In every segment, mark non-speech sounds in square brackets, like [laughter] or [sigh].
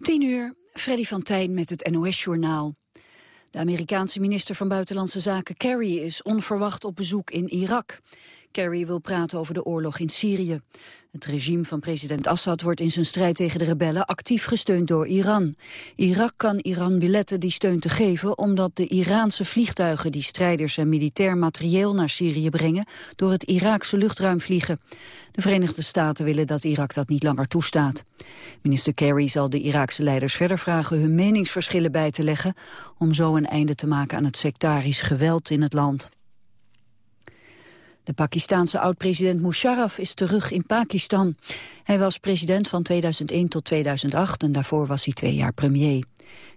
10 uur, Freddy van Tijn met het NOS-journaal. De Amerikaanse minister van Buitenlandse Zaken Kerry is onverwacht op bezoek in Irak. Kerry wil praten over de oorlog in Syrië. Het regime van president Assad wordt in zijn strijd tegen de rebellen actief gesteund door Iran. Irak kan Iran billetten die steun te geven omdat de Iraanse vliegtuigen die strijders en militair materieel naar Syrië brengen door het Iraakse luchtruim vliegen. De Verenigde Staten willen dat Irak dat niet langer toestaat. Minister Kerry zal de Iraakse leiders verder vragen hun meningsverschillen bij te leggen om zo een einde te maken aan het sectarisch geweld in het land. De Pakistaanse oud-president Musharraf is terug in Pakistan. Hij was president van 2001 tot 2008 en daarvoor was hij twee jaar premier.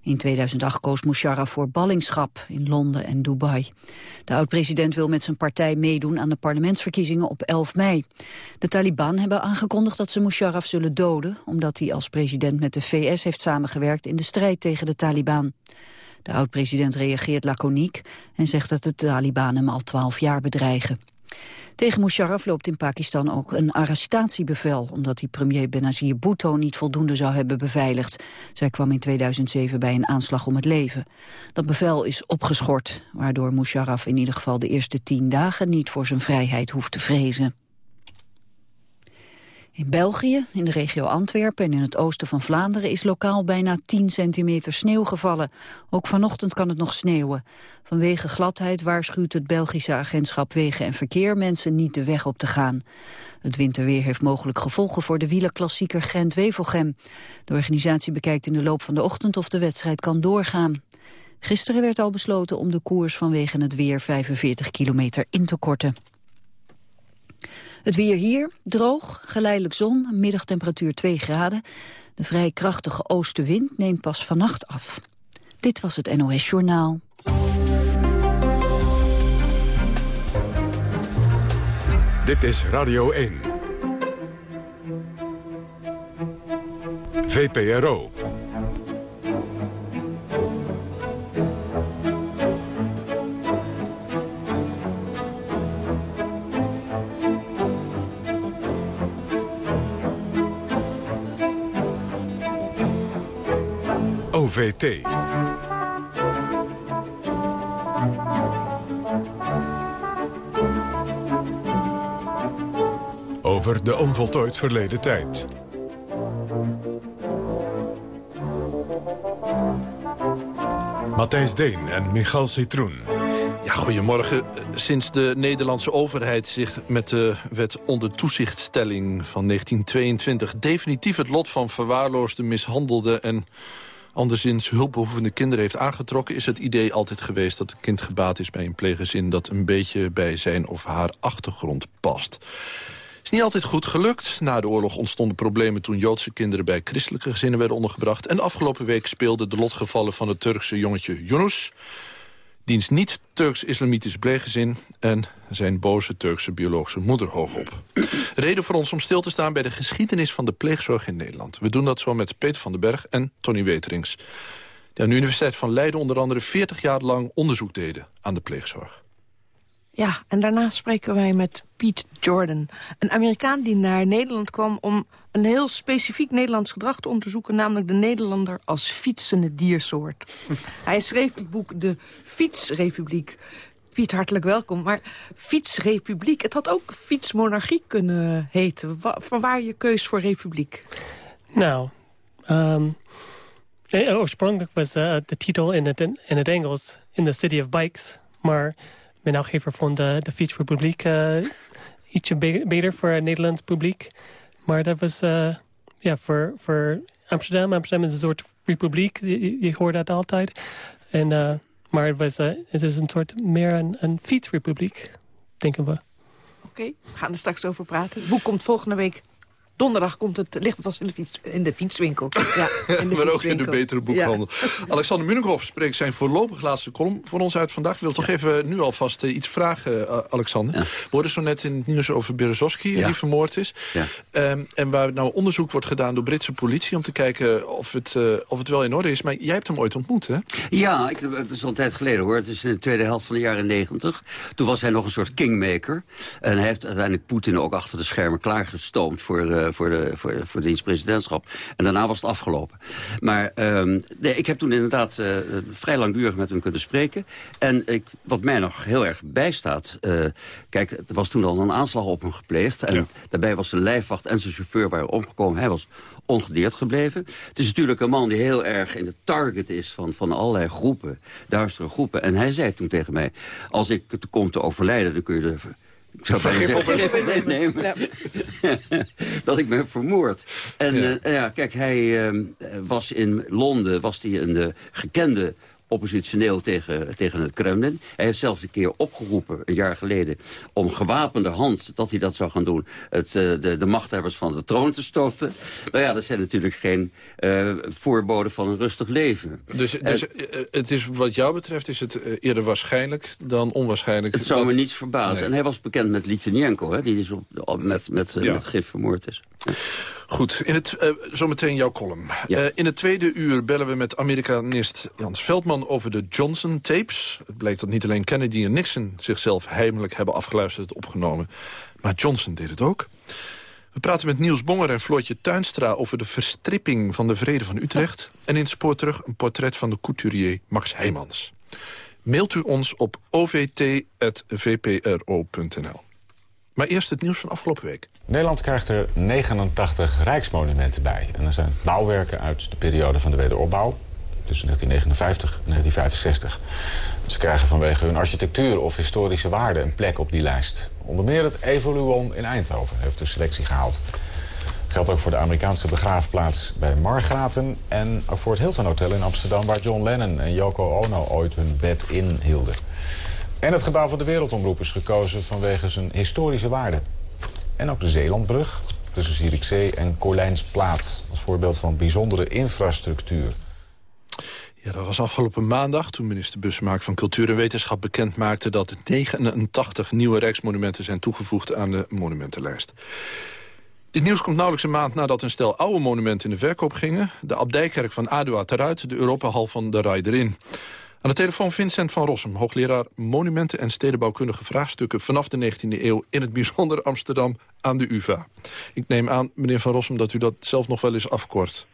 In 2008 koos Musharraf voor ballingschap in Londen en Dubai. De oud-president wil met zijn partij meedoen aan de parlementsverkiezingen op 11 mei. De Taliban hebben aangekondigd dat ze Musharraf zullen doden... omdat hij als president met de VS heeft samengewerkt in de strijd tegen de Taliban. De oud-president reageert laconiek en zegt dat de Taliban hem al 12 jaar bedreigen. Tegen Musharraf loopt in Pakistan ook een arrestatiebevel... omdat hij premier Benazir Bhutto niet voldoende zou hebben beveiligd. Zij kwam in 2007 bij een aanslag om het leven. Dat bevel is opgeschort, waardoor Musharraf in ieder geval de eerste tien dagen... niet voor zijn vrijheid hoeft te vrezen. In België, in de regio Antwerpen en in het oosten van Vlaanderen... is lokaal bijna 10 centimeter sneeuw gevallen. Ook vanochtend kan het nog sneeuwen. Vanwege gladheid waarschuwt het Belgische agentschap Wegen en Verkeer... mensen niet de weg op te gaan. Het winterweer heeft mogelijk gevolgen voor de wielerklassieker Gent-Wevelgem. De organisatie bekijkt in de loop van de ochtend of de wedstrijd kan doorgaan. Gisteren werd al besloten om de koers vanwege het weer 45 kilometer in te korten. Het weer hier, droog, geleidelijk zon, middagtemperatuur 2 graden. De vrij krachtige oostenwind neemt pas vannacht af. Dit was het NOS Journaal. Dit is Radio 1. VPRO. Over de onvoltooid verleden tijd. Matthijs Deen en Michal Citroen. Ja, goedemorgen. Sinds de Nederlandse overheid zich met de wet onder toezichtstelling van 1922... definitief het lot van verwaarloosde, mishandelde en anderszins hulpbehoevende kinderen heeft aangetrokken... is het idee altijd geweest dat een kind gebaat is bij een pleeggezin... dat een beetje bij zijn of haar achtergrond past. is niet altijd goed gelukt. Na de oorlog ontstonden problemen toen Joodse kinderen... bij christelijke gezinnen werden ondergebracht. En afgelopen week speelden de lotgevallen van het Turkse jongetje Yunus diens niet-Turks-islamitisch pleeggezin... en zijn boze Turkse biologische moeder hoogop. Reden voor ons om stil te staan bij de geschiedenis van de pleegzorg in Nederland. We doen dat zo met Peter van den Berg en Tony Weterings... die aan de Universiteit van Leiden onder andere 40 jaar lang onderzoek deden aan de pleegzorg. Ja, en daarna spreken wij met Pete Jordan. Een Amerikaan die naar Nederland kwam om een heel specifiek Nederlands gedrag te onderzoeken... namelijk de Nederlander als fietsende diersoort. [laughs] Hij schreef het boek De Fietsrepubliek. Piet, hartelijk welkom. Maar fietsrepubliek, het had ook fietsmonarchie kunnen heten. Van waar je keus voor republiek? Nou, um, oorspronkelijk was uh, de titel in het, in het Engels... In the City of Bikes, maar ben uitgever van de, de fietsrepubliek... Uh, ietsje beter voor het Nederlands publiek. Maar dat was uh, ja, voor, voor Amsterdam. Amsterdam is een soort republiek. Je, hoort dat altijd. En, uh, maar het, was, het is een soort meer een, een fietsrepubliek, denken we. Oké, we gaan er straks over praten. Boek komt volgende week Donderdag komt het, ligt het als in de, fiets, in de fietswinkel. Ja, in de [laughs] maar ook in de betere boekhandel. [laughs] Alexander Munninghoff spreekt zijn voorlopig laatste column voor ons uit vandaag. Ik wil toch even nu alvast uh, iets vragen, uh, Alexander. We hoorden zo net in het nieuws over Berezovsky, die vermoord is. Um, en waar nou onderzoek wordt gedaan door Britse politie... om te kijken of het, uh, of het wel in orde is. Maar jij hebt hem ooit ontmoet, hè? Ja, ik, dat is al een tijd geleden, hoor. Het is in de tweede helft van de jaren negentig. Toen was hij nog een soort kingmaker. En hij heeft uiteindelijk Poetin ook achter de schermen klaargestoomd... voor de, voor, de, voor, voor de dienstpresidentschap. En daarna was het afgelopen. Maar ehm, nee, ik heb toen inderdaad uh, vrij langdurig met hem kunnen spreken. En ik, wat mij nog heel erg bijstaat... Uh, kijk, er was toen al een aanslag op hem gepleegd. En daarbij was de lijfwacht en zijn chauffeur waren omgekomen. Hij was ongedeerd gebleven. Het is natuurlijk een man die heel erg in de target is van, van allerlei groepen, duistere groepen. En hij zei toen tegen mij, als ik te kom te overlijden, dan kun je de ik zou vergif nemen. [laughs] dat ik heb vermoord. En ja, uh, ja kijk, hij uh, was in Londen was hij een gekende oppositioneel tegen, tegen het Kremlin. Hij heeft zelfs een keer opgeroepen, een jaar geleden... om gewapende hand, dat hij dat zou gaan doen... Het, uh, de, de machthebbers van de troon te stoten. Nou ja, dat zijn natuurlijk geen uh, voorboden van een rustig leven. Dus, dus en, het is, wat jou betreft is het eerder waarschijnlijk dan onwaarschijnlijk? Het zou dat... me niets verbazen. Nee. En hij was bekend met Litvinenko, hè, die dus op, met, met, ja. met gif vermoord is. Goed, in het, uh, zometeen jouw column. Ja. Uh, in het tweede uur bellen we met Amerikanist Jans Veldman over de Johnson-tapes. Het bleek dat niet alleen Kennedy en Nixon zichzelf heimelijk hebben afgeluisterd en opgenomen. Maar Johnson deed het ook. We praten met Niels Bonger en Floortje Tuinstra over de verstripping van de Vrede van Utrecht. En in spoor terug een portret van de couturier Max Heijmans. Mailt u ons op ovt.vpro.nl. Maar eerst het nieuws van afgelopen week. Nederland krijgt er 89 rijksmonumenten bij. En dat zijn bouwwerken uit de periode van de wederopbouw. Tussen 1959 en 1965. Ze krijgen vanwege hun architectuur of historische waarde een plek op die lijst. Onder meer het Evoluon in Eindhoven heeft de selectie gehaald. Geldt ook voor de Amerikaanse begraafplaats bij Margraten... en ook voor het Hilton Hotel in Amsterdam... waar John Lennon en Yoko Ono ooit hun bed in hielden. En het gebouw van de Wereldomroep is gekozen vanwege zijn historische waarde. En ook de Zeelandbrug tussen Zierikzee en Corlijnsplaat... als voorbeeld van bijzondere infrastructuur. Ja, dat was afgelopen maandag toen minister Bussemaak van Cultuur en Wetenschap bekend maakte dat 89 nieuwe rijksmonumenten zijn toegevoegd aan de monumentenlijst. Dit nieuws komt nauwelijks een maand nadat een stel oude monumenten in de verkoop gingen. De Abdijkerk van Adua teruit, de Europahal van de Rai erin. Aan de telefoon Vincent van Rossum, hoogleraar monumenten en stedenbouwkundige vraagstukken vanaf de 19e eeuw in het bijzonder Amsterdam aan de UvA. Ik neem aan, meneer van Rossum, dat u dat zelf nog wel eens afkort.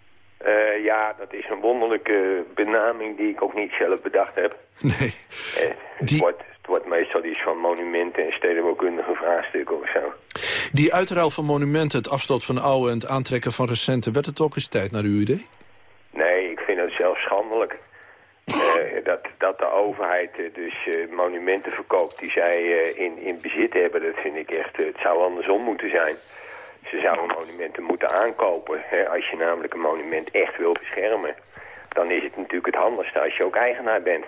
Uh, ja, dat is een wonderlijke benaming die ik ook niet zelf bedacht heb. [laughs] Nee. Uh, het, die... wordt, het wordt meestal iets van monumenten en stedenbouwkundige vraagstukken of zo. Die uitruil van monumenten, het afstoot van oude en het aantrekken van recente, werd het ook eens tijd naar uw idee? Nee, ik vind het zelf schandelijk. Uh, dat, dat de overheid uh, dus uh, monumenten verkoopt die zij in, in bezit hebben, dat vind ik echt, het zou andersom moeten zijn. Ze zouden monumenten moeten aankopen. Hè. Als je namelijk een monument echt wil beschermen, dan is het natuurlijk het handigste als je ook eigenaar bent.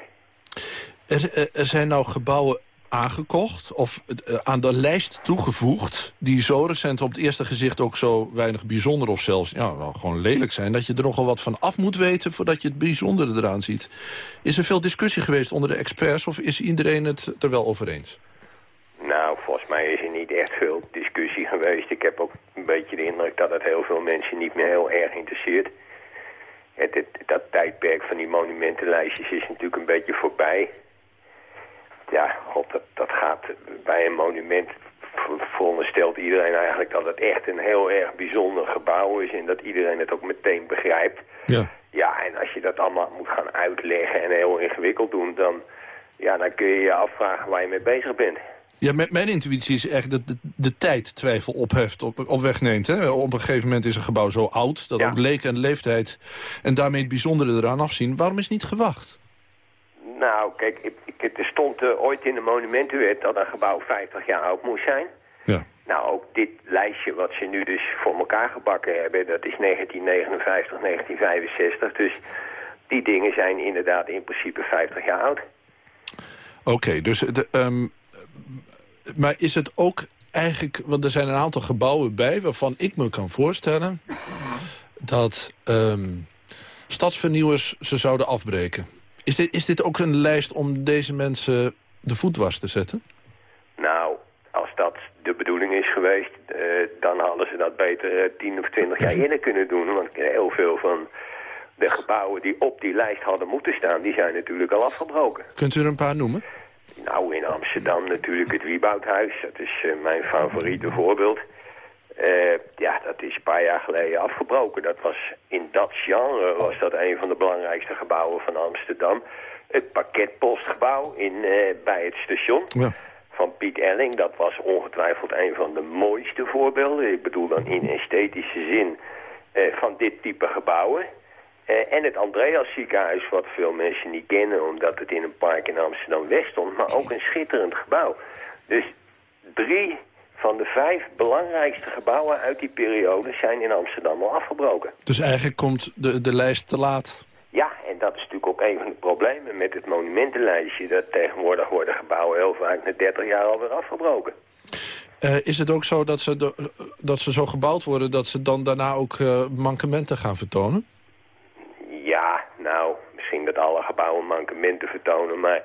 Er, er zijn nou gebouwen aangekocht of uh, aan de lijst toegevoegd... die zo recent op het eerste gezicht ook zo weinig bijzonder... of zelfs ja, wel gewoon lelijk zijn... dat je er nogal wat van af moet weten voordat je het bijzondere eraan ziet. Is er veel discussie geweest onder de experts... of is iedereen het er wel over eens? Nou, volgens mij is er niet echt veel discussie geweest. Ik heb ook een beetje de indruk dat het heel veel mensen niet meer heel erg interesseert. Het, dat tijdperk van die monumentenlijstjes is natuurlijk een beetje voorbij ja, god, dat, dat gaat bij een monument veronderstelt iedereen eigenlijk dat het echt een heel erg bijzonder gebouw is en dat iedereen het ook meteen begrijpt. Ja. Ja, en als je dat allemaal moet gaan uitleggen en heel ingewikkeld doen, dan, ja, dan kun je je afvragen waar je mee bezig bent. Ja, mijn intuïtie is echt dat de, de, tijd twijfel opheft, op, op wegneemt. Hè? Op een gegeven moment is een gebouw zo oud dat ook leek en leeftijd en daarmee het bijzondere eraan afzien. Waarom is niet gewacht? Nou, kijk, ik, ik, er stond uh, ooit in de monumentenwet dat een gebouw 50 jaar oud moest zijn. Ja. Nou, ook dit lijstje wat ze nu dus voor elkaar gebakken hebben, dat is 1959, 1965. Dus die dingen zijn inderdaad in principe 50 jaar oud. Oké, dus... De, um, maar is het ook eigenlijk... Want er zijn een aantal gebouwen bij waarvan ik me kan voorstellen... dat um, stadsvernieuwers ze zouden afbreken. Is dit, is dit ook een lijst om deze mensen de voet was te zetten? Nou, als dat de bedoeling is geweest... Uh, dan hadden ze dat beter uh, 10 of 20 jaar [laughs] eerder kunnen doen. Want heel veel van de gebouwen die op die lijst hadden moeten staan... die zijn natuurlijk al afgebroken. Kunt u er een paar noemen? Nou, in Amsterdam natuurlijk het Wieboudhuis. Dat is uh, mijn favoriete voorbeeld. Eh, ja, dat is een paar jaar geleden afgebroken. Dat was in dat genre was dat een van de belangrijkste gebouwen van Amsterdam. Het pakketpostgebouw in, eh, bij het station Ja. van Piet Elling. Dat was ongetwijfeld een van de mooiste voorbeelden. Ik bedoel dan in esthetische zin eh, van dit type gebouwen. En het Andreas ziekenhuis, wat veel mensen niet kennen... omdat het in een park in Amsterdam-West stond... maar ook een schitterend gebouw. Dus drie van de vijf belangrijkste gebouwen uit die periode... zijn in Amsterdam al afgebroken. Dus eigenlijk komt de, de lijst te laat. Ja, en dat is natuurlijk ook een van de problemen met het monumentenlijstje... dat tegenwoordig worden gebouwen heel vaak na 30 jaar alweer afgebroken. Eh, is het ook zo dat ze, de- dat ze zo gebouwd worden... dat ze dan daarna ook eh, mankementen gaan vertonen? Ja, nou, misschien dat alle gebouwen mankementen vertonen, maar...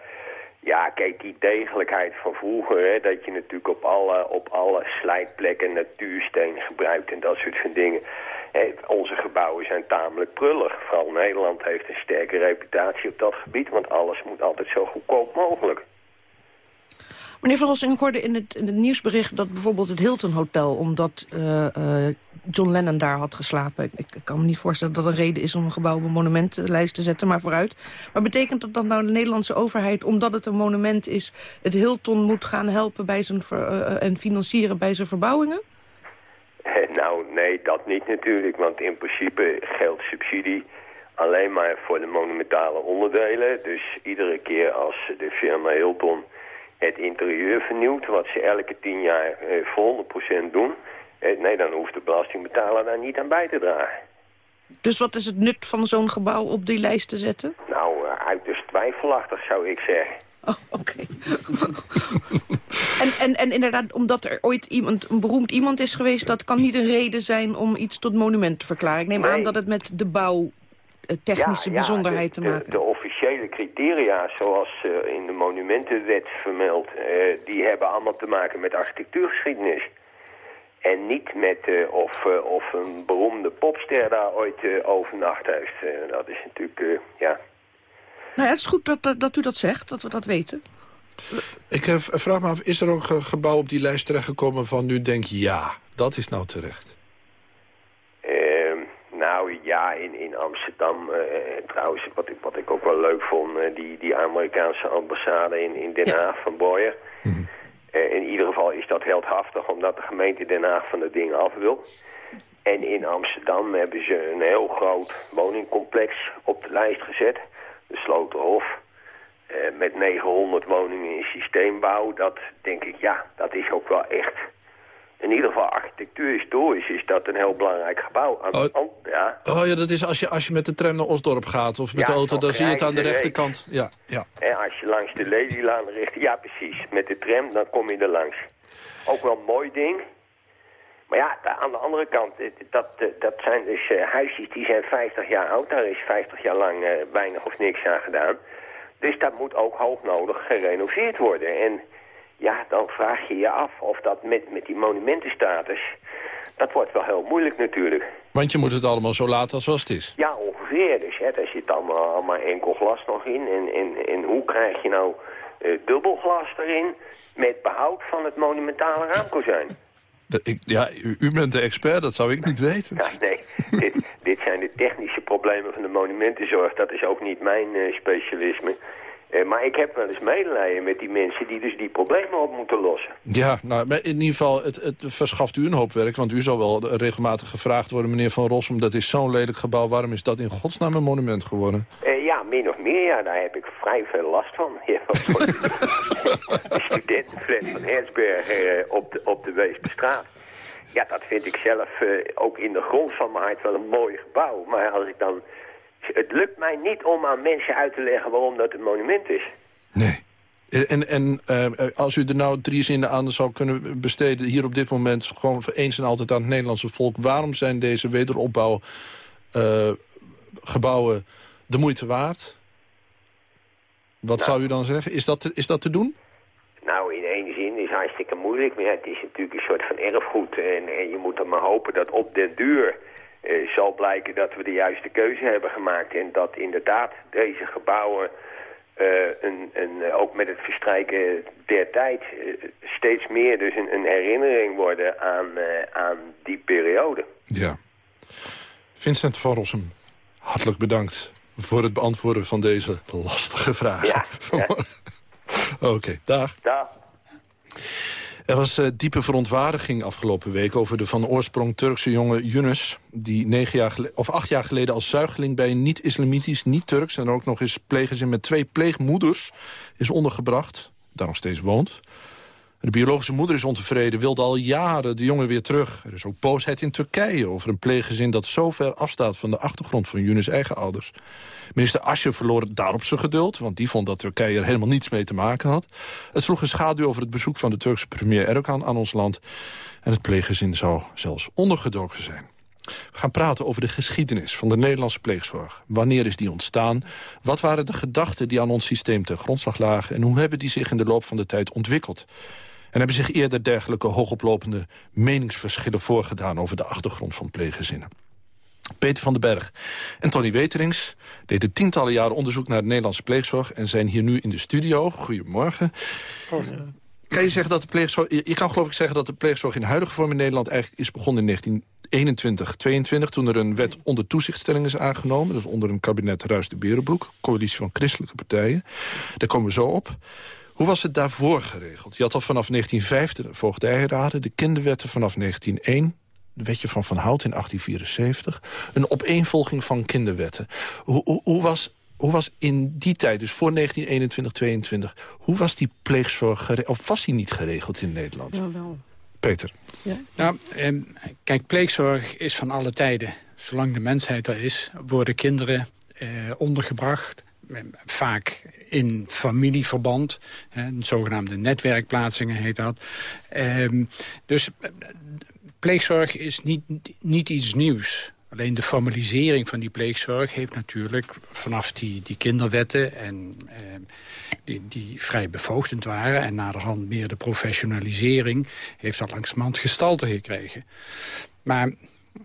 Ja, kijk, die degelijkheid van vroeger, dat je natuurlijk op alle, op alle slijtplekken natuursteen gebruikt en dat soort van dingen. Hè, onze gebouwen zijn tamelijk prullig. Vooral Nederland heeft een sterke reputatie op dat gebied, want alles moet altijd zo goedkoop mogelijk. Meneer Van Rossing, ik hoorde in het, in het nieuwsbericht dat bijvoorbeeld het Hilton Hotel... omdat eh, eh, John Lennon daar had geslapen. Ik, ik kan me niet voorstellen dat dat een reden is om een gebouw op een monumentenlijst te zetten, maar vooruit. Maar betekent dat dan nou de Nederlandse overheid, omdat het een monument is... het Hilton moet gaan helpen bij zijn eh, en financieren bij zijn verbouwingen? Nou, nee, dat niet natuurlijk, want in principe geldt subsidie alleen maar voor de monumentale onderdelen. Dus iedere keer als de firma Hilton het interieur vernieuwt, wat ze elke tien jaar eh, voor 100% doen, eh, nee, dan hoeft de belastingbetaler daar niet aan bij te dragen. Dus wat is het nut van zo'n gebouw op die lijst te zetten? Nou, eh, uiterst twijfelachtig zou ik zeggen. Oh, oké. [laughs] en, en, en inderdaad, omdat er ooit iemand, een beroemd iemand is geweest... dat kan niet een reden zijn om iets tot monument te verklaren. Ik neem Nee. aan dat het met de bouw technische Ja, ja, bijzonderheid de, te de- maken De, criteria, zoals eh, in de monumentenwet vermeld, eh, die hebben allemaal te maken met architectuurgeschiedenis. En niet met eh, of, eh, of een beroemde popster daar ooit eh, overnacht heeft. Dat is natuurlijk, eh, ja... Nou ja, het is goed dat, dat, dat u dat zegt, dat we dat weten. Ik vraag me af, is er ook een gebouw op die lijst terechtgekomen van nu denk je ja, dat is nou terecht? Ja, in, in Amsterdam eh, trouwens, wat ik, wat ik ook wel leuk vond, eh, die, die Amerikaanse ambassade in, in Den Ja. Haag van Boyer. Eh, in ieder geval is dat heldhaftig, omdat de gemeente Den Haag van het ding af wil. En in Amsterdam hebben ze een heel groot woningcomplex op de lijst gezet. De Sloterhof. eh, met 900 woningen in systeembouw. Dat denk ik, ja, dat is ook wel echt... In ieder geval architectuurhistorisch is dat een heel belangrijk gebouw. Aan de Oh. ja, Oh ja, dat is als je, als je met de tram naar Osdorp gaat of met Ja, de auto, dan zie je het aan de rechterkant. Ja, ja. hè, als je langs de Ladylaan richt... Ja, precies. Met de tram, dan kom je er langs. Ook wel een mooi ding. Maar ja, aan de andere kant, dat, eh, dat zijn dus eh, huisjes die zijn 50 jaar oud. Daar is 50 jaar lang eh, weinig of niks aan gedaan. Dus dat moet ook hoognodig gerenoveerd worden. En ja, dan vraag je je af of dat met, met die monumentenstatus... Dat wordt wel heel moeilijk natuurlijk. Want je moet het allemaal zo laten zoals het is. Ja, ongeveer. Dus hè, daar zit allemaal, allemaal enkel glas nog in. En, en, en hoe krijg je nou eh, dubbel glas erin met behoud van het monumentale raamkozijn? De- ik, ja, u, u bent de expert, dat zou ik niet weten. Ja, nee, dit, [laughs] dit zijn de technische problemen van de monumentenzorg. Dat is ook niet mijn eh, specialisme. Eh, maar ik heb wel eens medelijden met die mensen die dus die problemen op moeten lossen. Ja, nou, maar in ieder geval, het, het verschaft u een hoop werk. Want u zal wel regelmatig gevraagd worden, meneer Van Rossum... dat is zo'n lelijk gebouw, waarom is dat in godsnaam een monument geworden? Eh, ja, min of meer, ja, daar heb ik vrij veel last van. [laughs] Ja, de [laughs] studentenflat van Herzberg eh, op, de, op de Weesperstraat. Ja, dat vind ik zelf ook in de grond van mijn hart wel een mooi gebouw. Maar als ik dan... Het lukt mij niet om aan mensen uit te leggen waarom dat een monument is. Nee. En, en eh, als u er nou drie zinnen aan zou kunnen besteden... hier op dit moment gewoon voor eens en altijd aan het Nederlandse volk... waarom zijn deze wederopbouw eh, de moeite waard? Wat Nou. zou u dan zeggen? Is dat, te- is dat te doen? Nou, in één zin is hartstikke moeilijk. Maar ja, het is natuurlijk een soort van erfgoed. En, en je moet er maar hopen dat op den duur eh, zal blijken dat we de juiste keuze hebben gemaakt. En dat inderdaad deze gebouwen een, een, ook met het verstrijken der tijd steeds meer dus een, een herinnering worden aan, aan die periode. Ja. Vincent van Rossum, hartelijk bedankt voor het beantwoorden van deze lastige vraag. Ja. [laughs] Oké, dag. Dag. Er was uh, diepe verontwaardiging afgelopen week over de van oorsprong Turkse jonge Yunus... die negen jaar of acht jaar geleden als zuigeling bij een niet-islamitisch, niet-Turks... en ook nog eens pleeggezin met twee pleegmoeders is ondergebracht. Daar nog steeds woont. De biologische moeder is ontevreden, wilde al jaren de jongen weer terug. Er is ook boosheid in Turkije over een pleeggezin dat zo ver afstaat van de achtergrond van Yunus' eigen ouders. Minister Asje verloor daarop zijn geduld, want die vond dat Turkije er helemaal niets mee te maken had. Het sloeg een schaduw over het bezoek van de Turkse premier Erdogan aan ons land. En het pleeggezin zou zelfs ondergedoken zijn. We gaan praten over de geschiedenis van de Nederlandse pleegzorg. Wanneer is die ontstaan? Wat waren de gedachten die aan ons systeem ten grondslag lagen? En hoe hebben die zich in de loop van de tijd ontwikkeld? En hebben zich eerder dergelijke hoogoplopende meningsverschillen voorgedaan... over de achtergrond van pleeggezinnen. Peter van den Berg en Tony Weterings deden tientallen jaren onderzoek naar de Nederlandse pleegzorg... en zijn hier nu in de studio. Goedemorgen. Oh, kan je zeggen dat de pleegzorg... Je kan geloof ik zeggen dat de pleegzorg in huidige vorm in Nederland... eigenlijk is begonnen in 1921, 22... toen er een wet onder toezichtstelling is aangenomen. Dus onder een kabinet Ruis de Berenbroek. Coalitie van christelijke partijen. Daar komen we zo op. Hoe was het daarvoor geregeld? Je had al vanaf 1950 de voogdijraden, de kinderwetten vanaf 1901 de wetje van Van Hout in 1874. Een opeenvolging van kinderwetten. Hoe, hoe, hoe, was, hoe was in die tijd, dus voor 1921, 22... hoe was die pleegzorg geregeld? Of was die niet geregeld in Nederland? Ja, wel. Peter. Ja? Nou, eh, kijk, pleegzorg is van alle tijden. Zolang de mensheid er is, worden kinderen eh, ondergebracht vaak in familieverband. Hè, zogenaamde netwerkplaatsingen heet dat. Ehm, dus eh, pleegzorg is niet, niet iets nieuws. Alleen de formalisering van die pleegzorg heeft natuurlijk vanaf die, die kinderwetten... en ehm, die, die vrij bevoogdend waren... en naderhand meer de professionalisering... heeft dat langzamerhand gestalte gekregen. Maar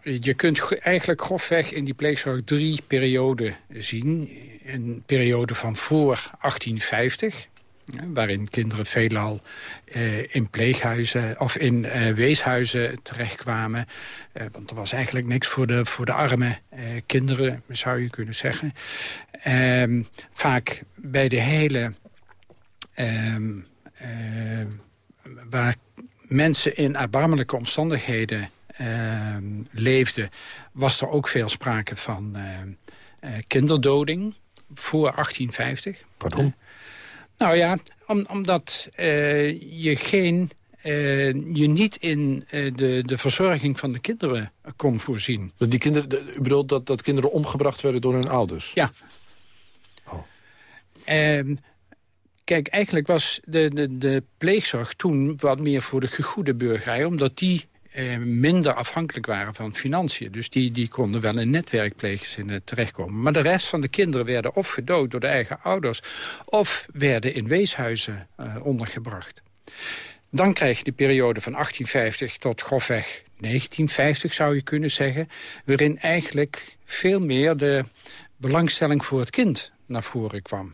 je kunt eigenlijk grofweg in die pleegzorg drie perioden zien een periode van voor 1850 waarin kinderen veelal uh, in pleeghuizen of in uh, weeshuizen terechtkwamen. Uh, want er was eigenlijk niks voor de, voor de arme kinderen, zou je kunnen zeggen. Ehm, vaak bij de hele... Ehm, waar mensen in erbarmelijke omstandigheden ehm, leefden... was er ook veel sprake van kinderdoding voor 1850. Pardon? nou ja, omdat je geen... Uh, je niet in uh, de, de verzorging van de kinderen kon voorzien. Die kinderen, de, u bedoelt dat, dat kinderen omgebracht werden door hun ouders? Ja. Oh. Uh, kijk, eigenlijk was de, de, de pleegzorg toen wat meer voor de gegoede burgerij... omdat die eh, minder afhankelijk waren van financiën. Dus die, die konden wel in netwerkpleeggezinnen terechtkomen. Maar de rest van de kinderen werden of gedood door de eigen ouders... of werden in weeshuizen eh, ondergebracht. Dan krijg je de periode van 1850 tot grofweg 1950 zou je kunnen zeggen... waarin eigenlijk veel meer de belangstelling voor het kind naar voren kwam.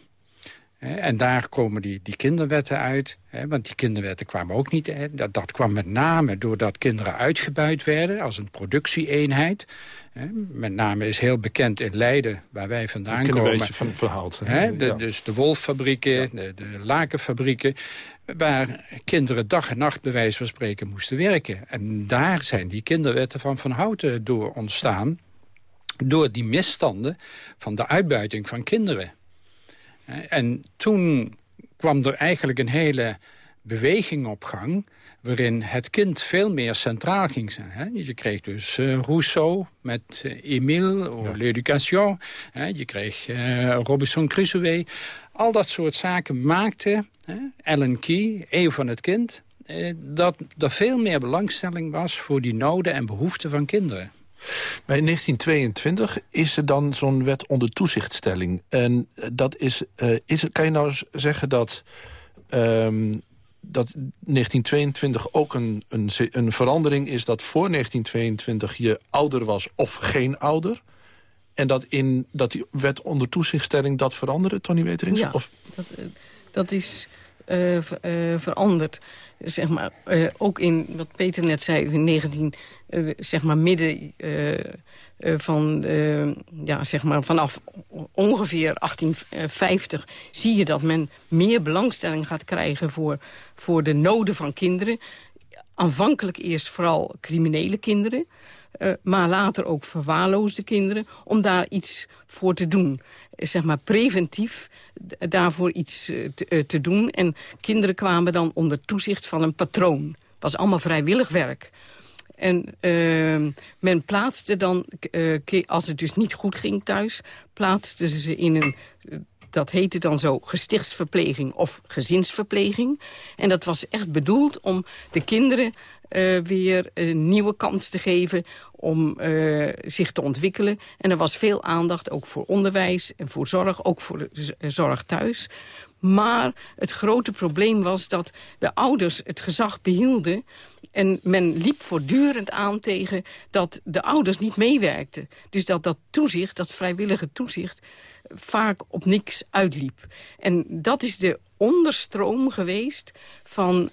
En daar komen die, die kinderwetten uit. Hè, want die kinderwetten kwamen ook niet... Hè, dat, dat kwam met name doordat kinderen uitgebuit werden... als een productieeenheid. Hè. Met name is heel bekend in Leiden, waar wij vandaan komen. van het verhaal. Hè, Dus de wolffabrieken, de, de lakenfabrieken... waar kinderen dag en nacht bij wijze van spreken moesten werken. En daar zijn die kinderwetten van Van Houten door ontstaan... door die misstanden van de uitbuiting van kinderen. En toen kwam er eigenlijk een hele beweging op gang waarin het kind veel meer centraal ging zijn. Je kreeg dus uh, Rousseau met uh, Émile, ja. l'éducation. Je kreeg Robinson Crusoe. Al dat soort zaken maakte Ellen Key, eeuw van het kind... dat er veel meer belangstelling was voor die noden en behoeften van kinderen. Bij 1922 is er dan zo'n wet onder toezichtstelling. En dat is, uh, is kan je nou zeggen dat, um, dat 1922 ook een, een, een verandering is... dat voor 1922 je ouder was of geen ouder... En dat in dat die wet onder toezichtstelling dat veranderde, Tony Weterings? Ja, of? Dat, eh, dat is veranderd. Zeg maar, uh, ook in wat Peter net zei, in 19, zeg maar midden van, ja, zeg maar vanaf ongeveer 1850 zie je dat men meer belangstelling gaat krijgen voor, voor de noden van kinderen. Aanvankelijk eerst vooral criminele kinderen. Maar later ook verwaarloosde kinderen, om daar iets voor te doen. Zeg maar preventief daarvoor iets te, uh, te, doen. En kinderen kwamen dan onder toezicht van een patroon. Het was allemaal vrijwillig werk. En uh, men plaatste dan, als het dus niet goed ging thuis... plaatsten ze in een dat heette dan zo gestichtsverpleging of gezinsverpleging. En dat was echt bedoeld om de kinderen uh, weer een nieuwe kans te geven om uh, zich te ontwikkelen. En er was veel aandacht ook voor onderwijs en voor zorg, ook voor de zorg thuis. Maar het grote probleem was dat de ouders het gezag behielden... en men liep voortdurend aan tegen dat de ouders niet meewerkten. Dus dat dat toezicht, dat vrijwillige toezicht vaak op niks uitliep. En dat is de onderstroom geweest van uh,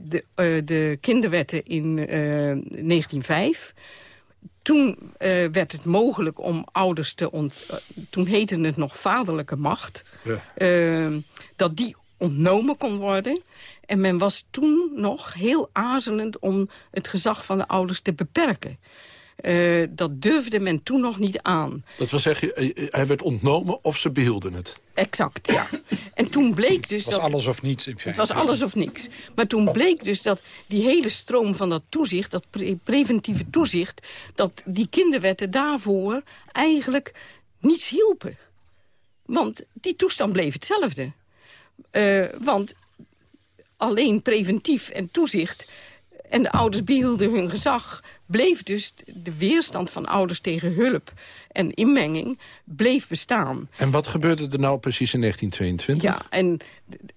de, uh, de kinderwetten in uh, 1905. Toen werd het mogelijk om ouders te... Ont toen heette het nog vaderlijke macht. Ja. dat die ontnomen kon worden. En men was toen nog heel aarzelend om het gezag van de ouders te beperken. Uh, dat durfde men toen nog niet aan. Dat wil zeggen, hij werd ontnomen of ze behielden het? Exact, ja. En toen bleek dus dat... Het was alles of niets. Het was alles of niks. Maar toen bleek dus dat die hele stroom van dat toezicht... dat pre preventieve toezicht... dat die kinderwetten daarvoor eigenlijk niets hielpen. Want die toestand bleef hetzelfde. Uh, want alleen preventief en toezicht... en de ouders behielden hun gezag bleef dus de weerstand van ouders tegen hulp en inmenging bleef bestaan. En wat gebeurde er nou precies in 1922? Ja, en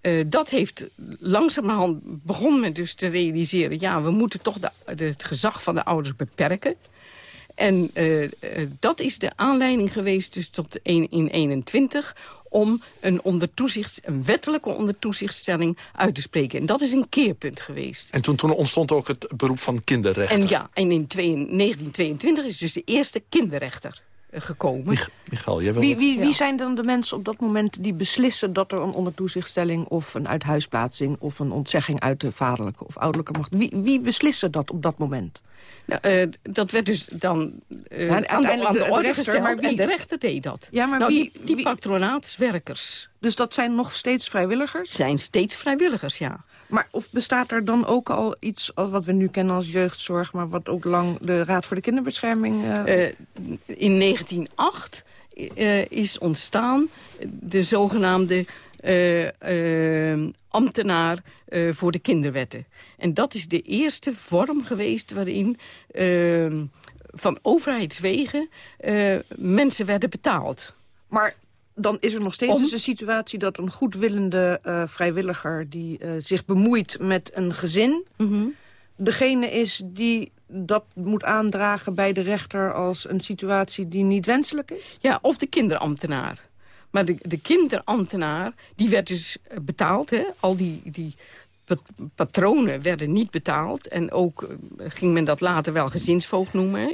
uh, dat heeft langzamerhand begon men dus te realiseren... ja, we moeten toch de, de, het gezag van de ouders beperken. En uh, uh, dat is de aanleiding geweest dus tot 1 in 21 om een, onder toezicht, een wettelijke ondertoezichtstelling uit te spreken. En dat is een keerpunt geweest. En toen, toen ontstond ook het beroep van kinderrechter. En ja, en in 1922 is dus de eerste kinderrechter gekomen. Mich Michal, jij wie, wie, wie zijn dan de mensen op dat moment die beslissen... dat er een ondertoezichtstelling of een uithuisplaatsing... of een ontzegging uit de vaderlijke of ouderlijke macht... wie, wie beslissen dat op dat moment? Nou, uh, dat werd dus dan uh, ja, aan, de, aan de, de orde rechter, gesteld maar wie? en de rechter deed dat. Ja, maar nou, wie, die, die wie? patronaatswerkers. Dus dat zijn nog steeds vrijwilligers? Zijn steeds vrijwilligers, ja. Maar of bestaat er dan ook al iets wat we nu kennen als jeugdzorg... maar wat ook lang de Raad voor de Kinderbescherming... Uh... Uh, in 1908 uh, is ontstaan de zogenaamde ambtenaar voor de kinderwetten. En dat is de eerste vorm geweest waarin van overheidswegen mensen werden betaald. Maar dan is er nog steeds Om... dus een situatie dat een goedwillende uh, vrijwilliger... die uh, zich bemoeit met een gezin... Mm -hmm. degene is die dat moet aandragen bij de rechter... als een situatie die niet wenselijk is? Ja, of de kinderambtenaar. Maar de, de kinderambtenaar, die werd dus betaald. Hè? Al die, die patronen werden niet betaald. En ook ging men dat later wel gezinsvoogd noemen.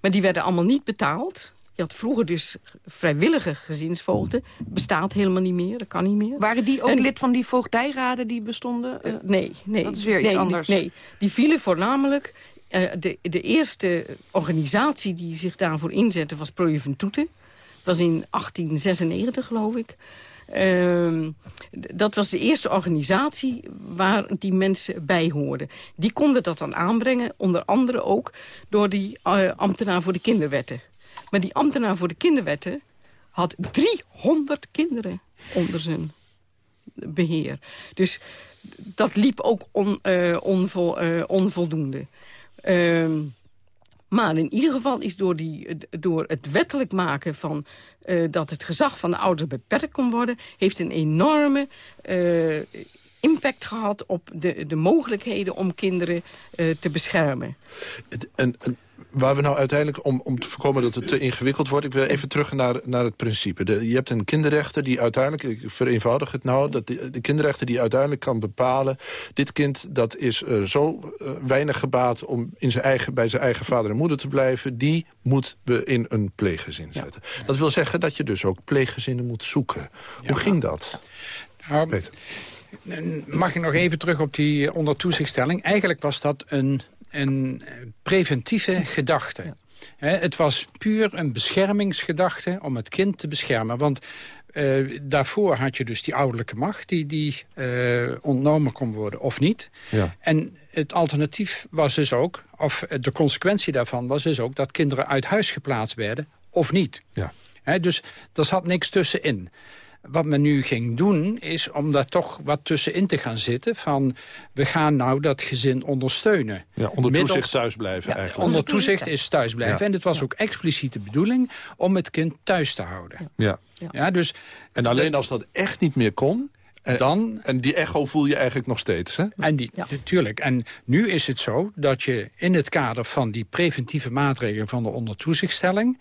maar die werden allemaal niet betaald... Je had vroeger dus vrijwillige gezinsvoogden. Bestaat helemaal niet meer, dat kan niet meer. Waren die ook en, lid van die voogdijraden die bestonden? Uh, nee, nee. Dat is weer iets anders. Nee, die vielen voornamelijk... Uh, de, de eerste organisatie die zich daarvoor inzette was Pro Juventute. Dat was in 1896, geloof ik. Uh, dat was de eerste organisatie waar die mensen bij hoorden. Die konden dat dan aanbrengen, onder andere ook door die uh, ambtenaar voor de kinderwetten. Maar die ambtenaar voor de kinderwetten had 300 kinderen onder zijn beheer. Dus dat liep ook on, onvol, uh, onvoldoende. Uh, maar in ieder geval is door, die, door het wettelijk maken van uh, dat het gezag van de ouders beperkt kon worden... heeft een enorme impact gehad op de, de mogelijkheden om kinderen te beschermen. En, en waar we nou uiteindelijk, om, om te voorkomen dat het te ingewikkeld wordt... ik wil even terug naar, naar het principe. De, je hebt een kinderrechter die uiteindelijk, ik vereenvoudig het nou... Dat de, de kinderrechter die uiteindelijk kan bepalen... dit kind dat is uh, zo uh, weinig gebaat om in zijn eigen, bij zijn eigen vader en moeder te blijven... die moeten we in een pleeggezin zetten. Ja. Dat wil zeggen dat je dus ook pleeggezinnen moet zoeken. Ja. Hoe ging dat? Nou, Peter. Mag ik nog even terug op die ondertoezichtstelling? Eigenlijk was dat een een preventieve gedachte. Ja. het was puur een beschermingsgedachte om het kind te beschermen. Want uh, daarvoor had je dus die ouderlijke macht die, die uh, ontnomen kon worden of niet. Ja. En het alternatief was dus ook, of de consequentie daarvan was dus ook... dat kinderen uit huis geplaatst werden of niet. Ja. He, dus er zat niks tussenin. Wat men nu ging doen, is om daar toch wat tussenin te gaan zitten... van we gaan nou dat gezin ondersteunen. Ja, onder toezicht thuis blijven ja, eigenlijk. Onder toezicht is thuis blijven. Ja. En het was ook expliciet de bedoeling om het kind thuis te houden. Ja. Ja. dus en alleen als dat echt niet meer kon... Dan, en die echo voel je eigenlijk nog steeds, hè? En die, natuurlijk. En nu is het zo dat je in het kader van die preventieve maatregelen... van de ondertoezichtstelling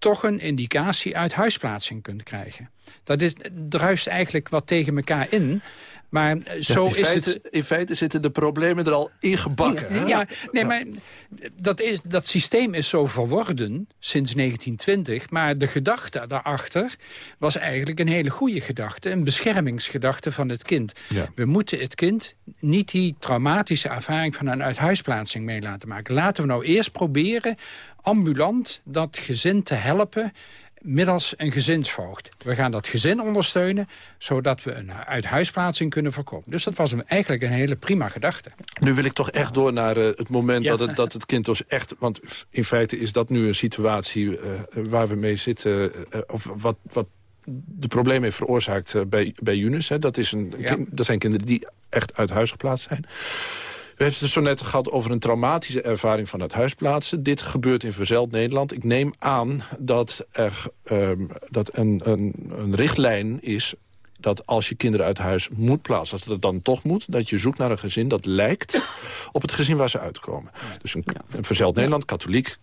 toch een indicatie uit huisplaatsing kunt krijgen. Dat is, druist eigenlijk wat tegen elkaar in. Maar zo ja, is feite, het... In feite zitten de problemen er al ingebakken. Ja, ja, nee, maar dat, is, dat systeem is zo verworden sinds 1920. Maar de gedachte daarachter was eigenlijk een hele goede gedachte. Een beschermingsgedachte van het kind. Ja. We moeten het kind niet die traumatische ervaring van een uithuisplaatsing mee laten maken. Laten we nou eerst proberen ambulant dat gezin te helpen middels een gezinsvoogd. We gaan dat gezin ondersteunen, zodat we een uithuisplaatsing kunnen voorkomen. Dus dat was eigenlijk een hele prima gedachte. Nu wil ik toch echt door naar uh, het moment ja. dat, het, dat het kind dus echt... want in feite is dat nu een situatie uh, waar we mee zitten... Uh, of wat, wat de problemen heeft veroorzaakt bij, bij Yunus. Hè. Dat, is een, ja. kind, dat zijn kinderen die echt uit huis geplaatst zijn. U heeft het zo net gehad over een traumatische ervaring van het huisplaatsen. Dit gebeurt in verzeld Nederland. Ik neem aan dat er um, dat een, een, een richtlijn is dat als je kinderen uit huis moet plaatsen... als dat dan toch moet, dat je zoekt naar een gezin dat lijkt op het gezin waar ze uitkomen. Dus een, een verzeld Nederland, katholiek,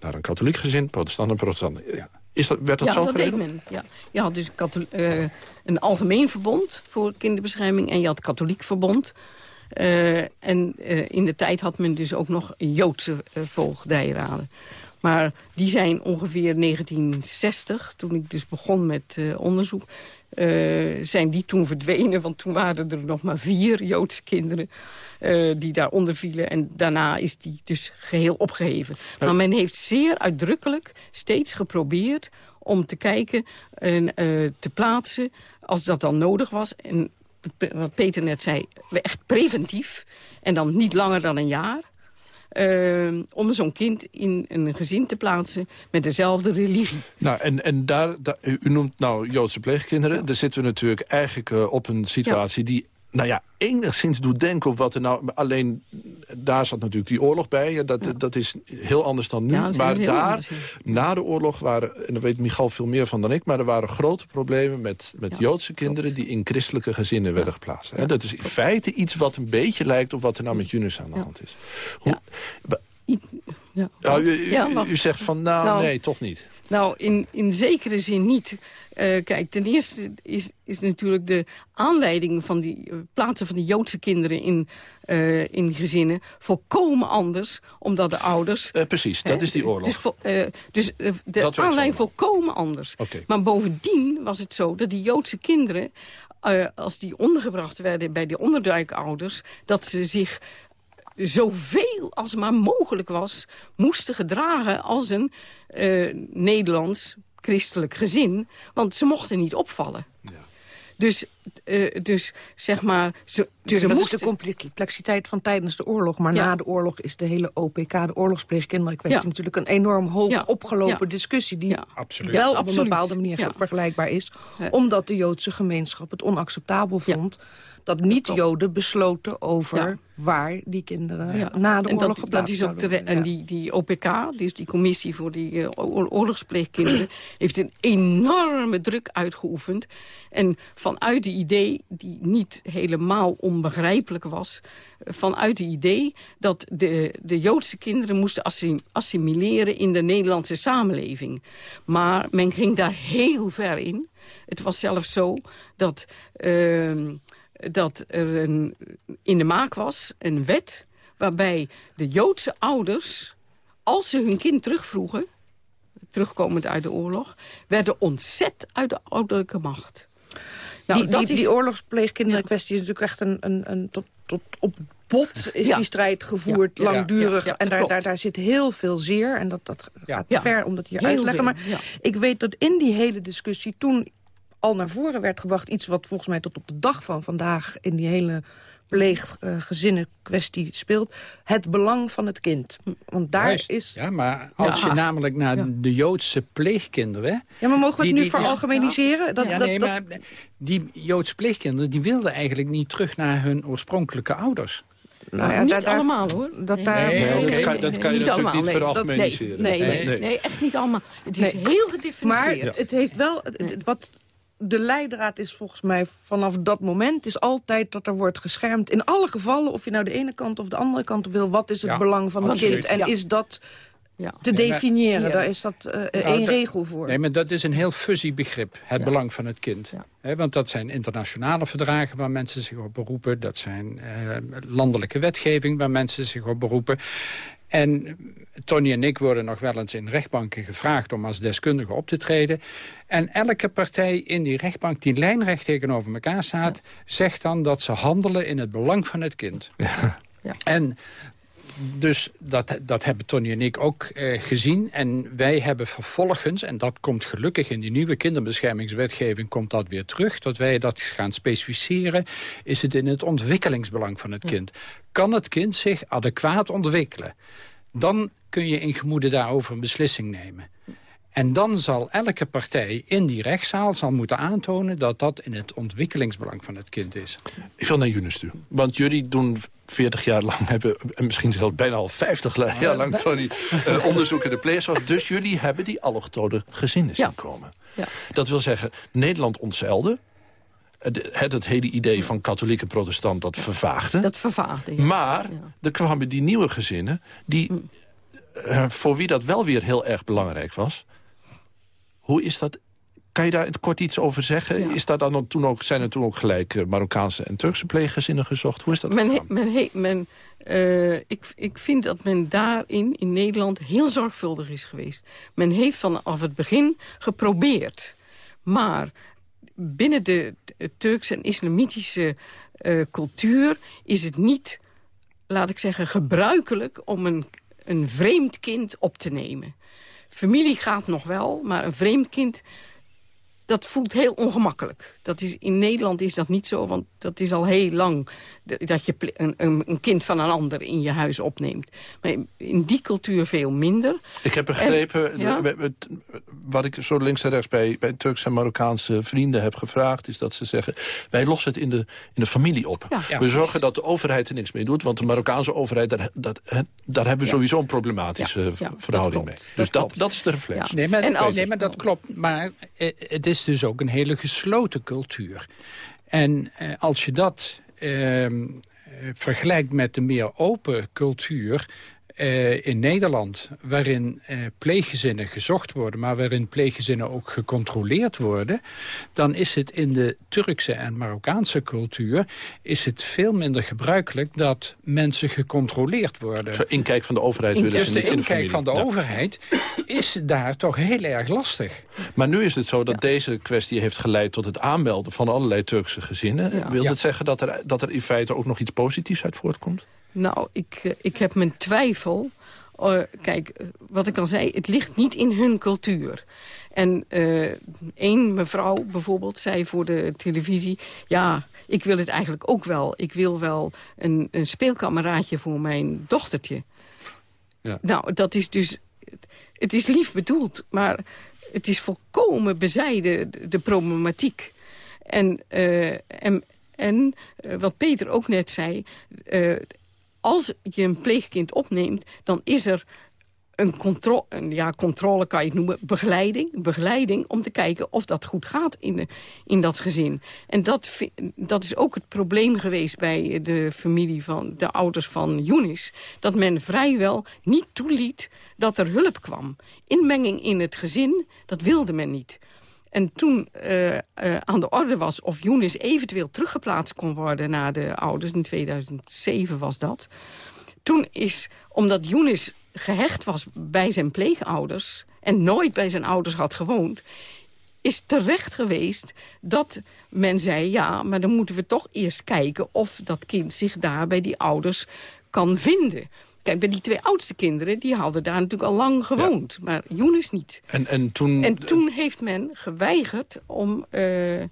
naar een katholiek gezin, protestant en protestant. Ja. Is dat, werd dat ja, zo dat deed men. Ja. Je had dus uh, een algemeen verbond voor kinderbescherming... en je had katholiek verbond. Uh, en uh, in de tijd had men dus ook nog Joodse uh, voogdijraden. Maar die zijn ongeveer 1960, toen ik dus begon met onderzoek... zijn die toen verdwenen, want toen waren er nog maar vier Joodse kinderen... die daaronder vielen. En daarna is die dus geheel opgeheven. Maar men heeft zeer uitdrukkelijk steeds geprobeerd om te kijken en te plaatsen als dat dan nodig was. En wat Peter net zei, echt preventief. En dan niet langer dan een jaar. Uh, om zo'n kind in een gezin te plaatsen met dezelfde religie. Nou, en, en daar, daar u noemt nou Joodse pleegkinderen. Ja. Daar zitten we natuurlijk eigenlijk uh, op een situatie ja. die nou ja, enigszins doet denken op wat er nou... Alleen, daar zat natuurlijk die oorlog bij. Dat, ja. dat is heel anders dan nu. Ja, maar daar, anders, na de oorlog waren... en daar weet Michal veel meer van dan ik... maar er waren grote problemen met, met Joodse kinderen... die in christelijke gezinnen werden geplaatst. Hè? Dat is in feite iets wat een beetje lijkt... op wat er nou met Yunus aan de hand is. Hoe, ja. U, u, u, zegt van, nou, nou nee, toch niet. Nou, in, in zekere zin niet. Uh, kijk, ten eerste is, is natuurlijk de aanleiding van die uh, plaatsen van die Joodse kinderen in, uh, in gezinnen volkomen anders, omdat de ouders... precies, dat is die oorlog. Dus, dus de aanleiding volkomen anders. Okay. Maar bovendien was het zo dat die Joodse kinderen, als die ondergebracht werden bij de onderduikouders, dat ze zich zoveel als maar mogelijk was... moesten gedragen als een uh, Nederlands christelijk gezin. Want ze mochten niet opvallen. Ja. Dus, uh, dus zeg maar... Ze, dus ze dat moesten... is de complexiteit van tijdens de oorlog. Maar ja. na de oorlog is de hele OPK, de oorlogspleegkinderenkwestie... Ja. natuurlijk een enorm hoog ja. opgelopen discussie... die wel op een bepaalde manier vergelijkbaar is. Omdat de Joodse gemeenschap het onacceptabel vond dat niet-Joden besloten over ja. waar die kinderen ja. na de en oorlog dat, dat is ook de, En die, die OPK, dus die commissie voor die uh, oorlogspleegkinderen... [clears throat] heeft een enorme druk uitgeoefend. En vanuit de idee, die niet helemaal onbegrijpelijk was... vanuit het idee dat de, de Joodse kinderen moesten assimileren... in de Nederlandse samenleving. Maar men ging daar heel ver in. Het was zelfs zo dat, uh, dat er een, in de maak was een wet... waarbij de Joodse ouders, als ze hun kind terugvroegen terugkomend uit de oorlog... werden ontzet uit de ouderlijke macht. Nou, die, die, is... die oorlogspleegkinderen kwestie is natuurlijk echt een, een, een tot, tot op bot is die strijd gevoerd, langdurig. en daar, daar, daar zit heel veel zeer. En dat, dat gaat te ver om dat hier uit te leggen. Maar ik weet dat in die hele discussie toen al naar voren werd gebracht... iets wat volgens mij tot op de dag van vandaag... in die hele pleeggezinnen kwestie speelt. Het belang van het kind. Want daar is... Ja, maar als je namelijk naar de Joodse pleegkinderen... Ja, maar mogen we het nu veralgemeniseren? Dat, ja, nee, maar die Joodse pleegkinderen... die wilden eigenlijk niet terug naar hun oorspronkelijke ouders. Nou ja, niet allemaal hoor. Dat, daar, nee, dat, kan, dat kan je natuurlijk niet veralgemeniseren. Nee, nee, nee, nee, echt niet allemaal. Het is heel gedifferentieerd. Maar het heeft wel... Wat de leidraad is volgens mij vanaf dat moment... is altijd dat er wordt geschermd. In alle gevallen, of je nou de ene kant of de andere kant wil... wat is het belang van het kind? En is dat ja. te definiëren. Daar is dat uh, één regel voor. Nee, maar dat is een heel fuzzy begrip. Het belang van het kind. want dat zijn internationale verdragen waar mensen zich op beroepen. Dat zijn uh, landelijke wetgeving waar mensen zich op beroepen. En Tony en ik worden nog wel eens in rechtbanken gevraagd... om als deskundige op te treden. En elke partij in die rechtbank die lijnrecht tegenover elkaar staat... zegt dan dat ze handelen in het belang van het kind. Ja. Ja. En dus dat, dat hebben Tony en ik ook eh, gezien. En wij hebben vervolgens, en dat komt gelukkig in die nieuwe kinderbeschermingswetgeving... komt dat weer terug, dat wij dat gaan specificeren... is het in het ontwikkelingsbelang van het kind. Kan het kind zich adequaat ontwikkelen? Dan kun je in gemoede daarover een beslissing nemen. En dan zal elke partij in die rechtszaal zal moeten aantonen... dat dat in het ontwikkelingsbelang van het kind is. Ik wil naar jullie sturen. Want jullie doen 40 jaar lang, hebben, en misschien zelfs bijna al 50 jaar lang... Tony, uh, onderzoek in de pleegzorg. Dus jullie hebben die allochtone gezinnen zien komen. Ja. Dat wil zeggen, Nederland ontzeilde. Het, het hele idee van katholieke protestant, dat vervaagde. Dat vervaagde, ja. Maar er kwamen die nieuwe gezinnen... die, mm. eh, voor wie dat wel weer heel erg belangrijk was... Hoe is dat kan je daar in het kort iets over zeggen? Is daar dan toen ook, zijn er toen ook gelijk uh, Marokkaanse en Turkse pleeggezinnen gezocht? Hoe is dat men, men, men uh, ik, ik vind dat men daarin in Nederland heel zorgvuldig is geweest. Men heeft vanaf het begin geprobeerd. Maar binnen de, Turkse en islamitische uh, cultuur is het niet, laat ik zeggen, gebruikelijk om een, een vreemd kind op te nemen. Familie gaat nog wel, maar een vreemd kind dat voelt heel ongemakkelijk. Dat is, in Nederland is dat niet zo, want dat is al heel lang... dat je een, een, kind van een ander in je huis opneemt. Maar in die cultuur veel minder. Ik heb begrepen, wat ik zo links en rechts bij, bij Turkse en Marokkaanse vrienden heb gevraagd... is dat ze zeggen, wij lossen het in de, in de familie op. we zorgen dat de overheid er niks mee doet, want de Marokkaanse overheid... daar, dat, daar hebben we sowieso een problematische verhouding mee. Dus dat, dat, is de reflex. Nee, maar, nee, maar dat klopt. Maar eh, het is dus ook een hele gesloten cultuur. En eh, als je dat ehm, eh, vergelijkt met de meer open cultuur uh, in Nederland... waarin uh, pleeggezinnen gezocht worden... maar waarin pleeggezinnen ook gecontroleerd worden... dan is het in de Turkse en Marokkaanse cultuur... is het veel minder gebruikelijk dat mensen gecontroleerd worden. Zo inkijk van de overheid in, willen ze dus de inkijk van de overheid is daar toch heel erg lastig. Maar nu is het zo dat deze kwestie heeft geleid... tot het aanmelden van allerlei Turkse gezinnen. Ja. Wil dat zeggen dat er, dat er in feite ook nog iets positiefs uit voortkomt? Nou, ik, eh, ik heb mijn twijfel. Uh, kijk, wat ik al zei, het ligt niet in hun cultuur. En uh, één mevrouw bijvoorbeeld zei voor de televisie... ja, ik wil het eigenlijk ook wel. Ik wil wel een, een speelkameraadje voor mijn dochtertje. Ja. Nou, dat is dus... Het is lief bedoeld, maar het is volkomen bezijden de, de problematiek. En, uh, en, en wat Peter ook net zei als je een pleegkind opneemt, dan is er een, contro een ja, controle kan je het noemen, begeleiding, begeleiding om te kijken of dat goed gaat in, de, in dat gezin. En dat, dat is ook het probleem geweest bij de familie van de ouders van Younis. Dat men vrijwel niet toeliet dat er hulp kwam. Inmenging in het gezin, dat wilde men niet. En toen uh, uh, aan de orde was of Younis eventueel teruggeplaatst kon worden... naar de ouders, in 2007 was dat... Toen is, omdat Younis gehecht was bij zijn pleegouders... en nooit bij zijn ouders had gewoond... is terecht geweest dat men zei... ja, maar dan moeten we toch eerst kijken... of dat kind zich daar bij die ouders kan vinden. Kijk, bij die twee oudste kinderen, die hadden daar natuurlijk al lang gewoond. Maar Younes niet. En, en, toen... en toen heeft men geweigerd om... Uh,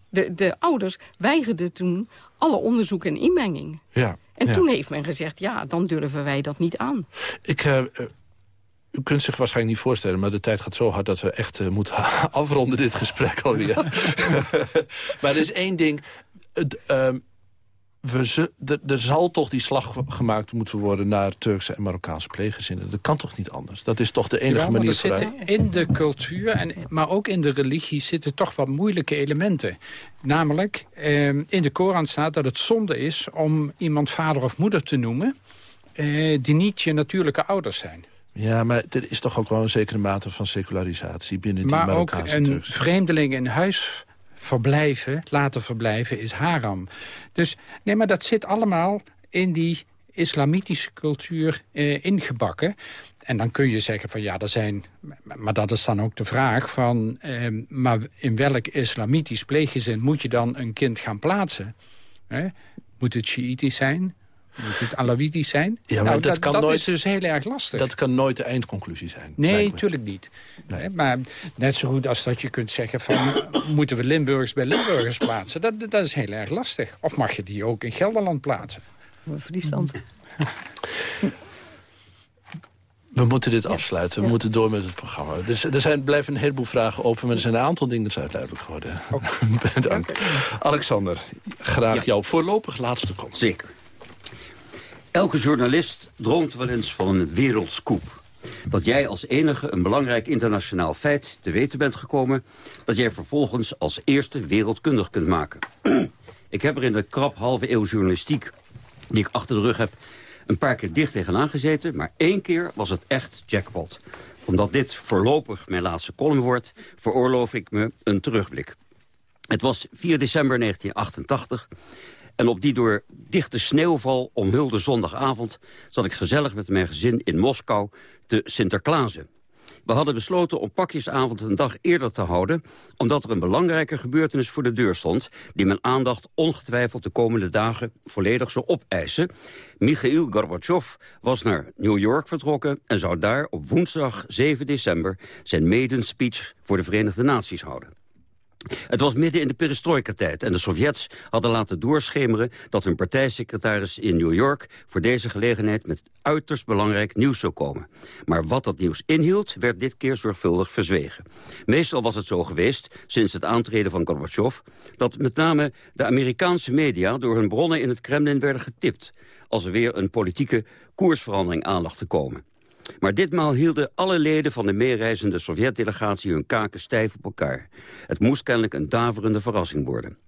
de, de ouders weigerden toen alle onderzoek en inmenging. Ja. En toen heeft men gezegd, ja, dan durven wij dat niet aan. Ik, uh, u kunt zich waarschijnlijk niet voorstellen... maar de tijd gaat zo hard dat we echt uh, moeten [laughs] afronden dit gesprek alweer. [laughs] [laughs] maar er is één ding... Het, uh, we, er zal toch die slag gemaakt moeten worden... naar Turkse en Marokkaanse pleeggezinnen. Dat kan toch niet anders? Dat is toch de enige ja, manier vooruit? In de cultuur, en, maar ook in de religie... zitten toch wat moeilijke elementen. Namelijk, eh, in de Koran staat dat het zonde is... om iemand vader of moeder te noemen... Eh, die niet je natuurlijke ouders zijn. Ja, maar er is toch ook wel een zekere mate van secularisatie binnen die Marokkaanse Maar ook een vreemdeling in huis verblijven, laten verblijven, is haram. Dus nee, maar dat zit allemaal in die islamitische cultuur eh, ingebakken. En dan kun je zeggen van ja, er zijn... Maar dat is dan ook de vraag van... Eh, maar in welk islamitisch pleeggezin moet je dan een kind gaan plaatsen? Moet het Shiïtisch zijn? Moet het Alawitisch zijn? Ja, maar nou, dat, kan dat nooit, is dus heel erg lastig. Dat kan nooit de eindconclusie zijn. Nee, natuurlijk niet. Nee. Maar net zo goed als dat je kunt zeggen van... [clears throat] moeten we Limburgers bij Limburgers plaatsen? Dat, dat is heel erg lastig. Of mag je die ook in Gelderland plaatsen? Friesland. [laughs] We moeten dit afsluiten. We moeten door met het programma. Dus er zijn, blijven een heleboel vragen open... maar er zijn een aantal dingen zijn duidelijk geworden. [laughs] Bedankt. Alexander, graag jouw voorlopig laatste kont. Zeker. Elke journalist droomt wel eens van een wereldscoop. Dat jij als enige een belangrijk internationaal feit te weten bent gekomen... dat jij vervolgens als eerste wereldkundig kunt maken. [clears throat] ik heb er in de krap halve eeuw journalistiek die ik achter de rug heb... een paar keer dicht tegenaan gezeten, maar één keer was het echt jackpot. Omdat dit voorlopig mijn laatste column wordt... veroorloof ik me een terugblik. Het was 4 december 1988 en op die door dichte sneeuwval omhulde zondagavond... zat ik gezellig met mijn gezin in Moskou te Sinterklaasen. We hadden besloten om pakjesavond een dag eerder te houden... omdat er een belangrijke gebeurtenis voor de deur stond... die mijn aandacht ongetwijfeld de komende dagen volledig zou opeisen. Michail Gorbachev was naar New York vertrokken... en zou daar op woensdag 7 december zijn maiden speech voor de Verenigde Naties houden. Het was midden in de perestroika-tijd en de Sovjets hadden laten doorschemeren dat hun partijsecretaris in New York voor deze gelegenheid met uiterst belangrijk nieuws zou komen. Maar wat dat nieuws inhield, werd dit keer zorgvuldig verzwegen. Meestal was het zo geweest, sinds het aantreden van Gorbachev, dat met name de Amerikaanse media door hun bronnen in het Kremlin werden getipt als er weer een politieke koersverandering aan lag te komen. Maar ditmaal hielden alle leden van de meereizende Sovjet-delegatie hun kaken stijf op elkaar. Het moest kennelijk een daverende verrassing worden.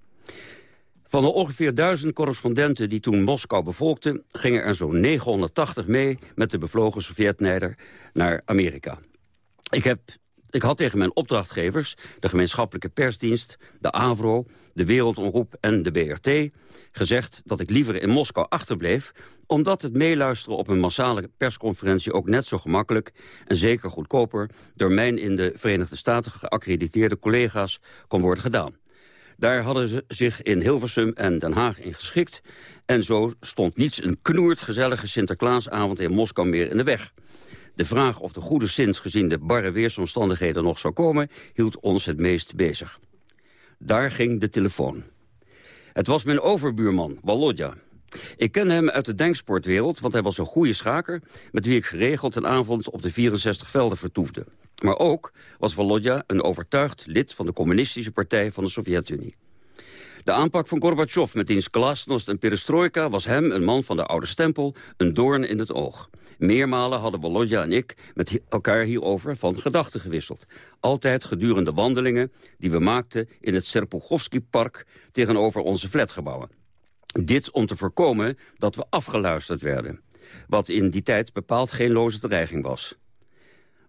Van de ongeveer duizend correspondenten die toen Moskou bevolkten... gingen er zo'n 980 mee met de bevlogen Sovjetnijder naar Amerika. Ik heb ik had tegen mijn opdrachtgevers, de gemeenschappelijke persdienst, de AVRO, de Wereldomroep en de BRT, gezegd dat ik liever in Moskou achterbleef, omdat het meeluisteren op een massale persconferentie ook net zo gemakkelijk en zeker goedkoper door mijn in de Verenigde Staten geaccrediteerde collega's kon worden gedaan. Daar hadden ze zich in Hilversum en Den Haag in geschikt. En zo stond niets een knoerd gezellige Sinterklaasavond in Moskou meer in de weg. De vraag of de goede Sint gezien de barre weersomstandigheden nog zou komen... hield ons het meest bezig. Daar ging de telefoon. Het was mijn overbuurman, Walodja. Ik ken hem uit de denksportwereld, want hij was een goede schaker... met wie ik geregeld een avond op de 64 velden vertoefde. Maar ook was Walodja een overtuigd lid van de communistische partij van de Sovjet-Unie. De aanpak van Gorbachev met diens glasnost en perestroika... was hem, een man van de oude stempel, een doorn in het oog. Meermalen hadden Volodja en ik met elkaar hierover van gedachten gewisseld. Altijd gedurende wandelingen die we maakten in het Serpuchovsky-park... tegenover onze flatgebouwen. Dit om te voorkomen dat we afgeluisterd werden. Wat in die tijd bepaald geen loze dreiging was.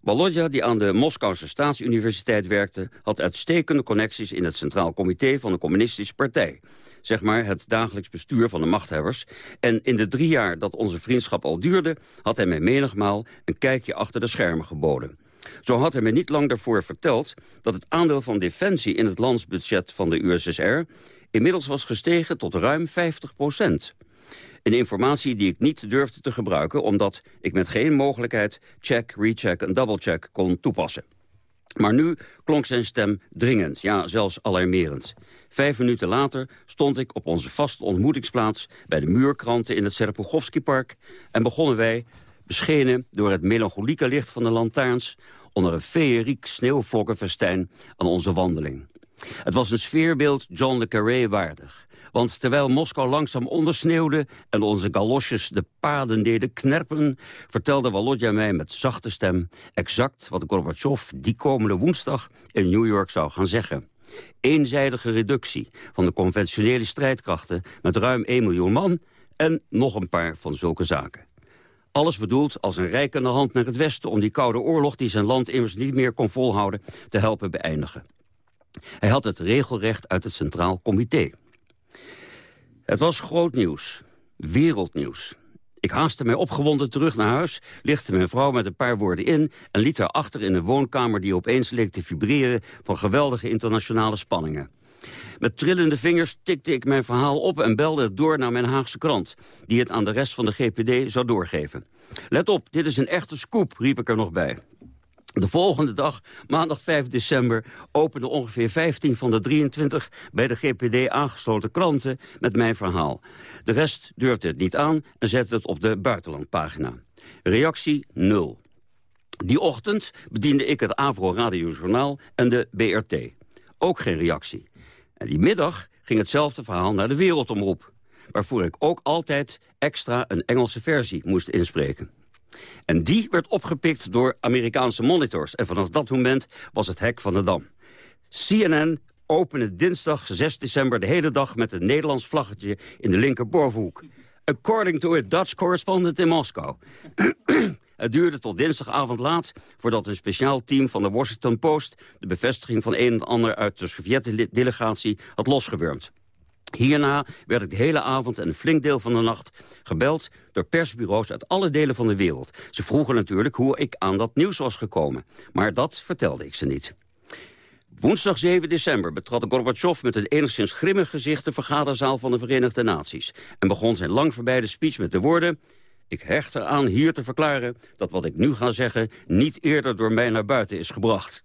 Walodja, die aan de Moskouse Staatsuniversiteit werkte... had uitstekende connecties in het Centraal Comité van de Communistische Partij. Zeg maar het dagelijks bestuur van de machthebbers. En in de drie jaar dat onze vriendschap al duurde... had hij mij menigmaal een kijkje achter de schermen geboden. Zo had hij me niet lang daarvoor verteld... dat het aandeel van defensie in het landsbudget van de USSR... inmiddels was gestegen tot ruim 50 procent. Een informatie die ik niet durfde te gebruiken... omdat ik met geen mogelijkheid check, recheck en doublecheck kon toepassen. Maar nu klonk zijn stem dringend, ja, zelfs alarmerend. Vijf minuten later stond ik op onze vaste ontmoetingsplaats... bij de muurkranten in het Serpuchovsky-park... en begonnen wij, beschenen door het melancholieke licht van de lantaarns... onder een feeriek sneeuwvlokkenfestijn aan onze wandeling. Het was een sfeerbeeld John le Carré waardig. Want terwijl Moskou langzaam ondersneeuwde en onze galosjes de paden deden knerpen... vertelde Walodja mij met zachte stem exact wat Gorbachev die komende woensdag in New York zou gaan zeggen. Eenzijdige reductie van de conventionele strijdkrachten met ruim 1 miljoen man... en nog een paar van zulke zaken. Alles bedoeld als een rijkende hand naar het westen... om die koude oorlog die zijn land immers niet meer kon volhouden... te helpen beëindigen. Hij had het regelrecht uit het Centraal Comité. Het was groot nieuws. Wereldnieuws. Ik haastte mij opgewonden terug naar huis, lichtte mijn vrouw met een paar woorden in... en liet haar achter in een woonkamer die opeens leek te vibreren... van geweldige internationale spanningen. Met trillende vingers tikte ik mijn verhaal op en belde het door naar mijn Haagse krant... die het aan de rest van de GPD zou doorgeven. Let op, dit is een echte scoop, riep ik er nog bij. De volgende dag, maandag 5 december, openden ongeveer 15 van de 23 bij de GPD aangesloten kranten met mijn verhaal. De rest durfde het niet aan en zette het op de buitenlandpagina. Reactie nul. Die ochtend bediende ik het Avro Radiojournaal en de BRT. Ook geen reactie. En die middag ging hetzelfde verhaal naar de Wereldomroep... waarvoor ik ook altijd extra een Engelse versie moest inspreken. En die werd opgepikt door Amerikaanse monitors. En vanaf dat moment was het hek van de dam. CNN opende dinsdag 6 december de hele dag met een Nederlands vlaggetje in de linkerbovenhoek. According to a Dutch correspondent in Moskou. [clears throat] Het duurde tot dinsdagavond laat voordat een speciaal team van de Washington Post... de bevestiging van een en ander uit de Sovjet-delegatie had losgewurmd. Hierna werd ik de hele avond en een flink deel van de nacht gebeld door persbureaus uit alle delen van de wereld. Ze vroegen natuurlijk hoe ik aan dat nieuws was gekomen. Maar dat vertelde ik ze niet. Woensdag 7 december betrad Gorbachev met een enigszins grimmig gezicht... de vergaderzaal van de Verenigde Naties... en begon zijn lang verbijde speech met de woorden... Ik hecht eraan hier te verklaren dat wat ik nu ga zeggen... niet eerder door mij naar buiten is gebracht.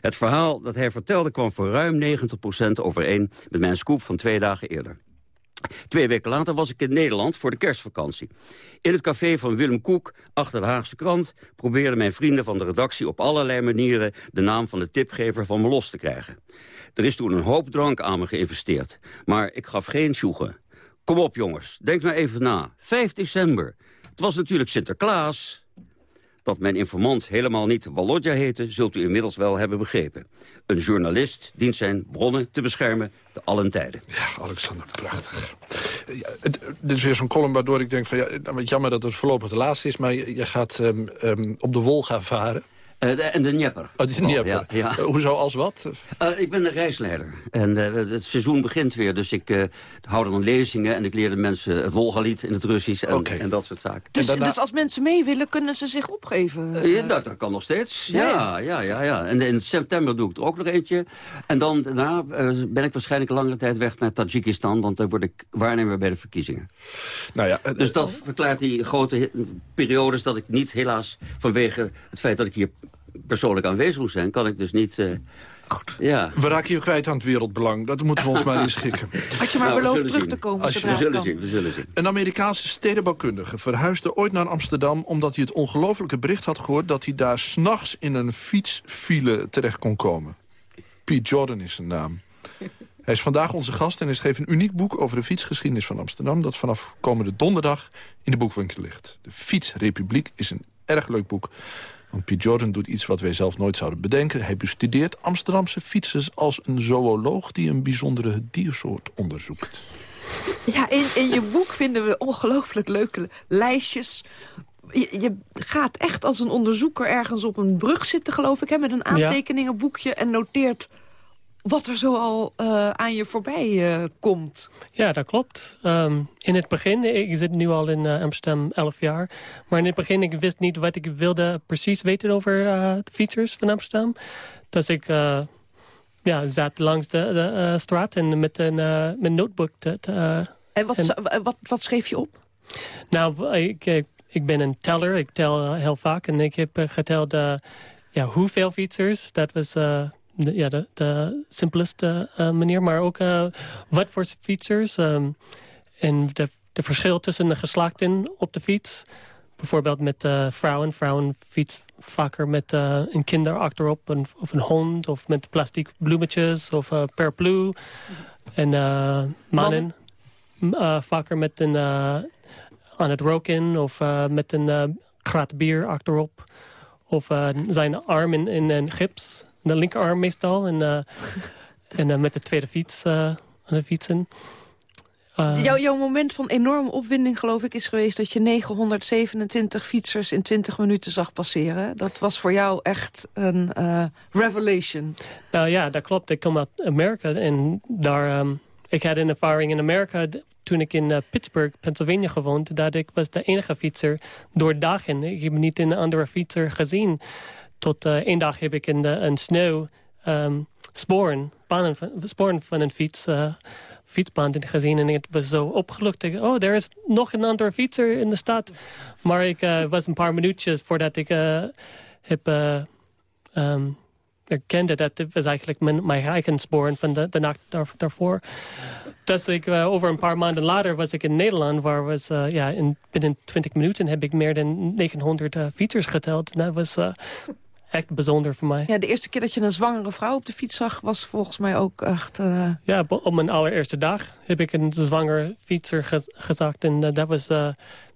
Het verhaal dat hij vertelde kwam voor ruim 90% overeen... met mijn scoop van twee dagen eerder. Twee weken later was ik in Nederland voor de kerstvakantie. In het café van Willem Koek, achter de Haagse krant... probeerden mijn vrienden van de redactie op allerlei manieren... de naam van de tipgever van me los te krijgen. Er is toen een hoop drank aan me geïnvesteerd. Maar ik gaf geen sjoegen. Kom op jongens, denk maar even na. 5 december. Het was natuurlijk Sinterklaas. Dat mijn informant helemaal niet Walodja heette... zult u inmiddels wel hebben begrepen. Een journalist dient zijn bronnen te beschermen te allen tijden. Ja, Alexander, prachtig. Ja, het, dit is weer zo'n column waardoor ik denk van... Ja, nou, jammer dat het voorlopig de laatste is... maar je, gaat um, um, op de Wolga varen. Uh, en de Dnieper. Oh, die Dnieper. Oh, ja, ja. Uh, hoezo als wat? Uh, ik ben de reisleider. En het seizoen begint weer, dus ik hou dan lezingen... en ik leer de mensen het Wolgalied in het Russisch en, okay. en dat soort zaken. Dus, daarna... dus, als mensen mee willen, kunnen ze zich opgeven? ja, dat, dat, kan nog steeds. Ja, ja, ja. ja, En in september doe ik er ook nog eentje. En dan daarna ben ik waarschijnlijk langere tijd weg naar Tajikistan... want daar word ik waarnemer bij de verkiezingen. Nou ja, dus dat verklaart die grote periodes dat ik niet helaas... vanwege het feit dat ik hier persoonlijk aanwezig zijn, kan ik dus niet... Uh, Goed. Ja. We raken je kwijt aan het wereldbelang. Dat moeten we ons maar [laughs] eens schikken. Als je maar nou, belooft terug zien. te komen. Als je, we, zullen zien, we zullen zien. Een Amerikaanse stedenbouwkundige verhuisde ooit naar Amsterdam... omdat hij het ongelofelijke bericht had gehoord... dat hij daar s'nachts in een fietsfile terecht kon komen. Pete Jordan is zijn naam. Hij is vandaag onze gast en hij schreef een uniek boek over de fietsgeschiedenis van Amsterdam... dat vanaf komende donderdag in de boekwinkel ligt. De Fietsrepubliek is een erg leuk boek. Want Piet Jordan doet iets wat wij zelf nooit zouden bedenken. Hij bestudeert Amsterdamse fietsers als een zooloog... die een bijzondere diersoort onderzoekt. Ja, in, in je boek vinden we ongelooflijk leuke lijstjes je, je, gaat echt als een onderzoeker ergens op een brug zitten, geloof ik... Hè, met een aantekeningenboekje en noteert wat er zo al uh, aan je voorbij uh, komt. Ja, dat klopt. Um, in het begin, ik zit nu al in uh, Amsterdam 11 jaar... maar in het begin ik wist niet wat ik wilde precies weten over de fietsers van Amsterdam. Dus ik ja, zat langs de, de straat en met een met notebook. Te, en, wat, en wat, wat schreef je op? Nou, ik, ik ben een teller. Ik tel heel vaak. En ik heb geteld ja, hoeveel fietsers. Dat was ja, de, de simpelste uh, manier. Maar ook uh, wat voor fietsers. Um, en de, de verschil tussen de geslachten op de fiets. Bijvoorbeeld met uh, vrouwen. Vrouwen fietsen vaker met een kinder achterop. Of een hond. Of met plastic bloemetjes. Of paraplu. En mannen. vaker met een... aan het roken. Of met een graad bier achterop. Of zijn arm in, in een gips de linkerarm meestal. En, uh, [laughs] en uh, met de tweede fiets uh, aan de fietsen. Jouw, jouw moment van enorme opwinding, geloof ik, is geweest... dat je 927 fietsers in 20 minuten zag passeren. Dat was voor jou echt een revelation. Nou ja, dat klopt. Ik kom uit Amerika en daar... Um, ik had een ervaring in Amerika toen ik in Pittsburgh, Pennsylvania gewoond... dat ik was de enige fietser door dagen. Ik heb niet een andere fietser gezien tot uh, één dag heb ik in de, een sneeuw um, sporen, banen, sporen van een fiets, uh, fietsband gezien. En het was zo opgelucht. oh, er is nog een andere fietser in de stad. Maar ik uh, was een paar minuutjes voordat ik heb... Um, erkende dat het was eigenlijk mijn, eigen sporen van de, nacht daar, daarvoor. Dus ik, uh, over een paar maanden later was ik in Nederland... waar was, uh, ja, in, binnen 20 minuten heb ik meer dan 900 uh, fietsers geteld. En dat was echt bijzonder voor mij. Ja, de eerste keer dat je een zwangere vrouw op de fiets zag... was volgens mij ook echt... Uh... Ja, op mijn allereerste dag heb ik een zwangere fietser ge gezag. En uh, dat was... Uh,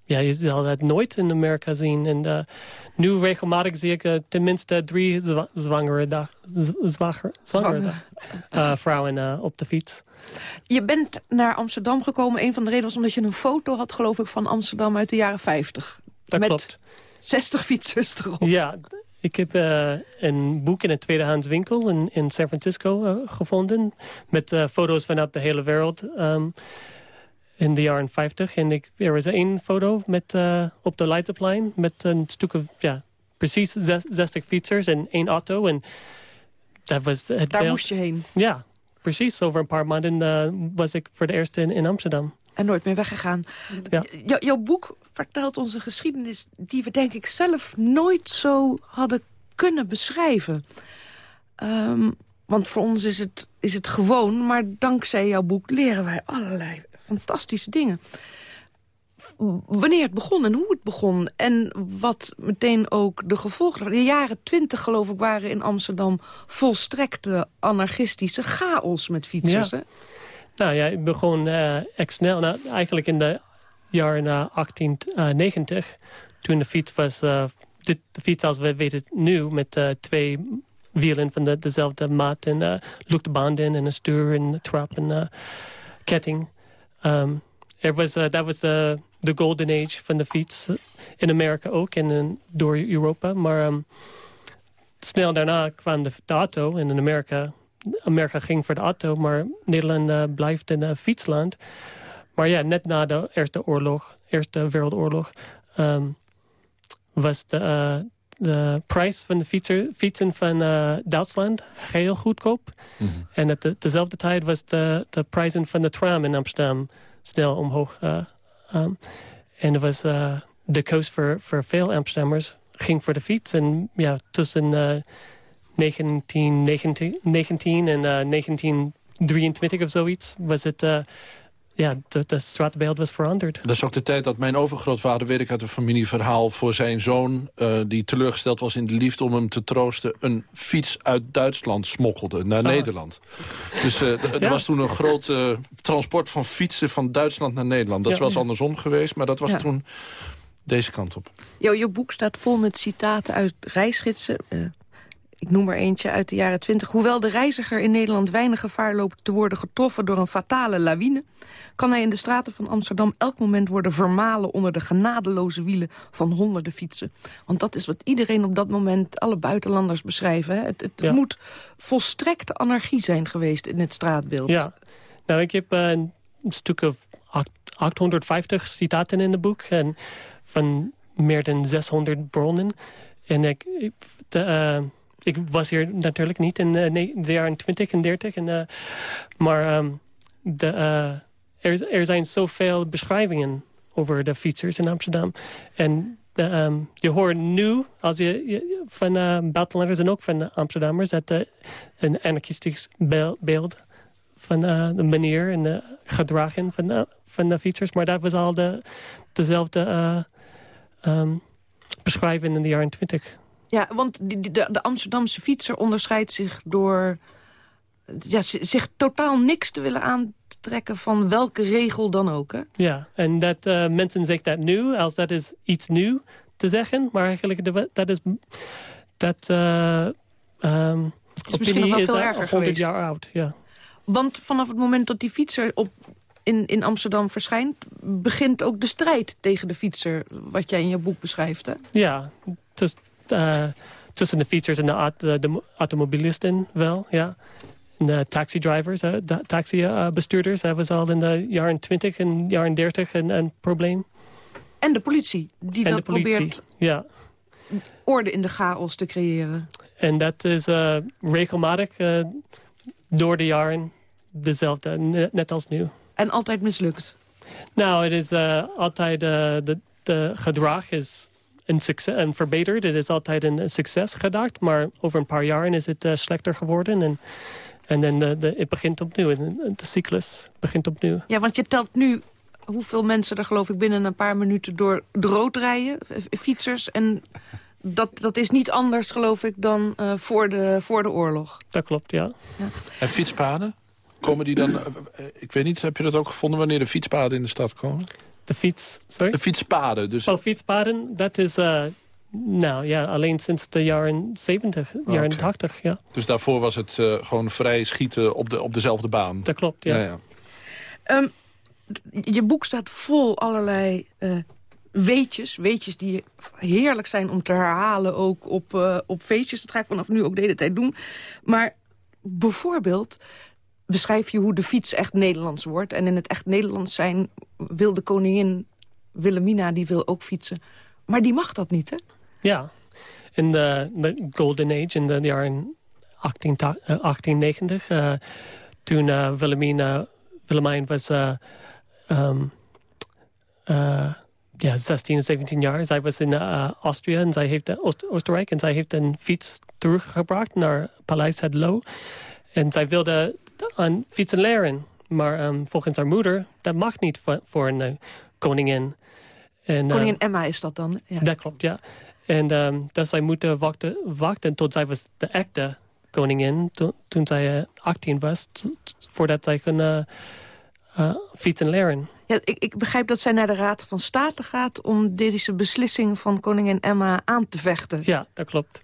ja, je zal dat nooit in Amerika zien. En nu regelmatig zie ik tenminste drie zwa zwangere, dag, zwangere, zwangere vrouwen op de fiets. Je bent naar Amsterdam gekomen. Een van de redenen was omdat je een foto had, geloof ik, van Amsterdam uit de jaren 50. Dat met klopt. 60 fietsers erop. Ja, ik heb uh, een boek in een tweedehands winkel in, in San Francisco uh, gevonden. Met uh, foto's vanuit de hele wereld um, in de jaren 50. En ik, er was één foto met, op de Leidseplein met een stuk ja, precies 60 fietsers en één auto. En dat was het Daar moest je heen? Ja, precies. Over een paar maanden was ik voor de eerste in, in Amsterdam. En nooit meer weggegaan. Ja. jouw boek vertelt onze geschiedenis... die we denk ik zelf nooit zo hadden kunnen beschrijven. Um, want voor ons is het, is het gewoon, maar dankzij jouw boek leren wij allerlei fantastische dingen. Wanneer het begon en hoe het begon. En wat meteen ook de gevolgen... De jaren twintig, geloof ik, waren in Amsterdam volstrekte anarchistische chaos met fietsers. Ja. Nou ja, ik begon uh, echt snel. Nou, eigenlijk in de jaren 1890, toen de fiets was... Uh, de, de, fiets als we weten nu, met uh, twee wielen van de, dezelfde maat... en uh, luchtbanden en een stuur en een trap en ketting. Um, was, dat was de, de golden age van de fiets in Amerika ook en door Europa. Maar um, snel daarna kwam de, de auto in Amerika Amerika ging voor de auto, maar Nederland uh, blijft een uh, fietsland. Maar ja, net na de Eerste, oorlog, Eerste Wereldoorlog... Um, was de, uh, de prijs van de fietser, fietsen van Duitsland heel goedkoop. Mm -hmm. En de, dezelfde tijd was de, de prijzen van de tram in Amsterdam snel omhoog. Um, en was de koos voor, voor veel Amsterdammers ging voor de fiets. En ja, tussen 1919 19 en uh, 1923 of zoiets was het uh, ja, de, straatbeeld was veranderd. Dat is ook de tijd dat mijn overgrootvader, weet ik uit een familieverhaal... voor zijn zoon, uh, die teleurgesteld was in de liefde om hem te troosten... een fiets uit Duitsland smokkelde naar ah. Nederland. Dus uh, er was toen een groot uh, transport van fietsen van Duitsland naar Nederland. Dat is wel eens andersom geweest, maar dat was toen deze kant op. Jo, je boek staat vol met citaten uit reisgidsen... Ik noem er eentje uit de jaren 20. Hoewel de reiziger in Nederland weinig gevaar loopt te worden getroffen door een fatale lawine... kan hij in de straten van Amsterdam elk moment worden vermalen... onder de genadeloze wielen van honderden fietsen. Want dat is wat iedereen op dat moment, alle buitenlanders beschrijven. Hè? Het, het moet volstrekte anarchie zijn geweest in het straatbeeld. Ja, nou ik heb uh, een stuk of 850 citaten in het boek... en van meer dan 600 bronnen. En ik... De, uh, ik was hier natuurlijk niet in uh, de jaren 20 en 30. En, uh, maar um, de, uh, er, er zijn zoveel beschrijvingen over de fietsers in Amsterdam. En um, je hoort nu, als je, van uh, buitenlanders en ook van Amsterdammers... dat uh, een anarchistisch beeld van de manier en de gedragen van, van de fietsers. Maar dat was al de, dezelfde um, beschrijving in de jaren 20. Ja, want de, de, Amsterdamse fietser onderscheidt zich door ja, zich totaal niks te willen aantrekken van welke regel dan ook. Hè? Ja, en dat uh, mensen zeggen dat nu, als dat is iets nieuw te zeggen. Maar eigenlijk, dat is... Dat, uh, um, het is misschien nog wel veel erger 100 jaar oud, ja. Want vanaf het moment dat die fietser op, in, in Amsterdam verschijnt... begint ook de strijd tegen de fietser, wat jij in je boek beschrijft, hè? Ja, dus tussen de fietsers en de, de, de, automobilisten wel, ja. En de taxidrivers, de taxibestuurders, dat was al in de jaren 20 en jaren 30 een, een probleem. En de politie, die en dat politie, probeert ja. orde in de chaos te creëren. En dat is uh, regelmatig door de jaren dezelfde, net als nu. En altijd mislukt? Nou, het is altijd, de, de gedrag is een, succes, een verbeterd. Het is altijd een succes gedacht. Maar over een paar jaar is het uh, slechter geworden. En, en dan de, de, het begint opnieuw. De cyclus begint opnieuw. Ja, want je telt nu hoeveel mensen er geloof ik binnen een paar minuten door de rood rijden. Fietsers. En dat, dat is niet anders geloof ik dan uh, voor, de, voor de oorlog. Dat klopt, ja. ja. En fietspaden? Komen die dan... Eh, ik weet niet, heb je dat ook gevonden wanneer de fietspaden in de stad komen? De fiets, sorry? De fietspaden. Dus... Oh, fietspaden, dat is... Uh, nou ja, alleen sinds de jaren 70, jaren okay. 80, ja. Dus daarvoor was het uh, gewoon vrij schieten op, de, op dezelfde baan? Dat klopt, ja. ja, ja. Um, je boek staat vol allerlei uh, weetjes. Weetjes die heerlijk zijn om te herhalen ook op, uh, op feestjes. Dat ga ik vanaf nu ook de hele tijd doen. Maar bijvoorbeeld beschrijf je hoe de fiets echt Nederlands wordt. En in het echt Nederlands zijn wil de koningin Wilhelmina, die wil ook fietsen. Maar die mag dat niet, hè? Ja, in de, de Golden Age, in de jaren 18, 1890... Uh, toen uh, Wilhelmina, Willemijn was um, ja, 16, 17 jaar. Zij was in Austria en zij heeft, Oost Oostenrijk... en zij heeft een fiets teruggebracht naar Paleis het Loo. En zij wilde aan fietsen leren. Maar um, volgens haar moeder, dat mag niet voor, een uh, koningin. En, koningin uh, Emma is dat dan? Ja. Dat klopt, ja. En um, dat zij moeten wachten, wachten tot zij was de echte koningin. To, toen zij uh, 18 was. Voordat zij kon fietsen leren. Ja, ik, ik, begrijp dat zij naar de Raad van State gaat... om deze beslissing van koningin Emma aan te vechten. Ja, dat klopt.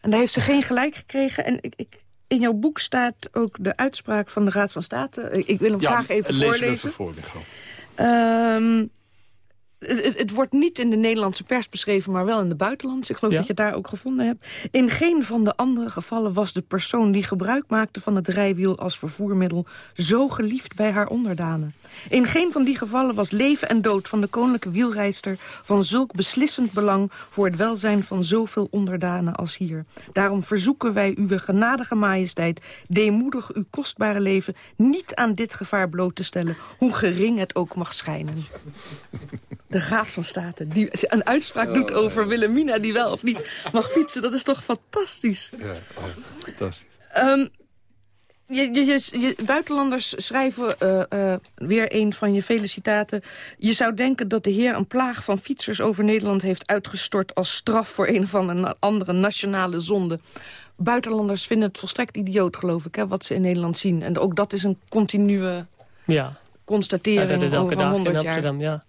En daar heeft ze geen gelijk gekregen. En ik, ik, in jouw boek staat ook de uitspraak van de Raad van State. Ik wil hem graag even voorlezen. Even voor, um, het, het, wordt niet in de Nederlandse pers beschreven, maar wel in de buitenlandse. Ik geloof dat je het daar ook gevonden hebt. In geen van de andere gevallen was de persoon die gebruik maakte van het rijwiel als vervoermiddel zo geliefd bij haar onderdanen. In geen van die gevallen was leven en dood van de koninklijke wielrijster van zulk beslissend belang voor het welzijn van zoveel onderdanen als hier. Daarom verzoeken wij uw genadige majesteit deemoedig uw kostbare leven niet aan dit gevaar bloot te stellen, hoe gering het ook mag schijnen de Raad van State die een uitspraak doet oh, over Wilhelmina... die wel of niet mag fietsen. Dat is toch fantastisch? Ja, fantastisch. Um, je, je, je, buitenlanders schrijven, uh, uh, weer een van je vele citaten... je zou denken dat de heer een plaag van fietsers over Nederland heeft uitgestort... als straf voor een of andere, andere nationale zonde. Buitenlanders vinden het volstrekt idioot, geloof ik, hè, wat ze in Nederland zien. En ook dat is een continue ja. constatering ja, dat is elke dag in Amsterdam, jaar. ja.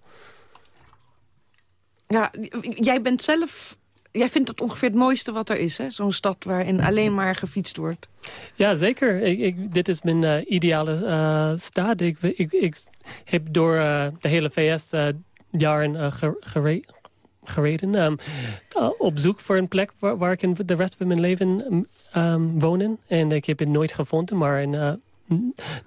Ja, jij bent zelf jij vindt dat ongeveer het mooiste wat er is, hè? Zo'n stad waarin alleen maar gefietst wordt. Ja, zeker. Ik, ik, dit is mijn uh, ideale uh, stad. Ik, ik, ik, heb door uh, de hele VS jaren gereden. Um, op zoek voor een plek waar, ik in de rest van mijn leven um, wonen. En ik heb het nooit gevonden, maar in,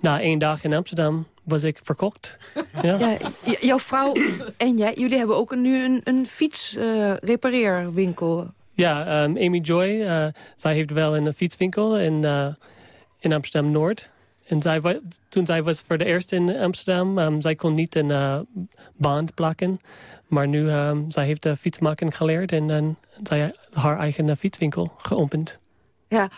na één dag in Amsterdam was ik verkocht. [laughs] Ja. ja jouw vrouw en jij, jullie hebben ook nu een, een fietsrepareerwinkel. Uh, ja, um, Amy Joy, uh, zij heeft wel een fietswinkel in, uh, in Amsterdam-Noord. En zij, toen zij was voor de eerste in Amsterdam, um, zij kon niet een uh, band plakken. Maar nu, um, zij heeft de fietsmaken geleerd en zij haar eigen fietswinkel geopend. Ja,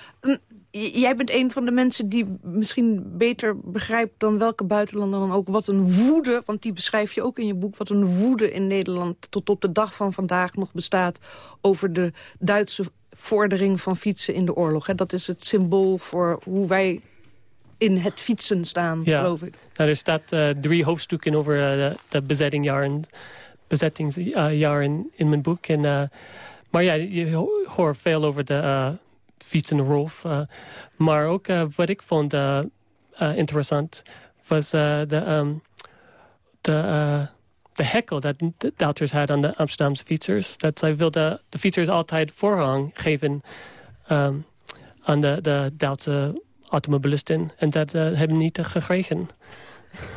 jij bent een van de mensen die misschien beter begrijpt... dan welke buitenlander dan ook wat een woede... want die beschrijf je ook in je boek... wat een woede in Nederland tot op de dag van vandaag nog bestaat... over de Duitse vordering van fietsen in de oorlog. Dat is het symbool voor hoe wij in het fietsen staan, ja. geloof ik. Nou, er staat uh, drie hoofdstukken over uh, de, de bezettingjaren, bezettingsjaren in mijn boek. En, uh, maar ja, je hoort veel over de fietsenrolf. Uh, maar ook uh, wat ik vond uh, interessant was de, um, de, de hekel dat de Duitsers hadden aan de Amsterdamse fietsers. Dat zij wilden de fietsers altijd voorrang geven um, aan de, de Duitse automobilisten. En dat hebben niet gekregen. [laughs]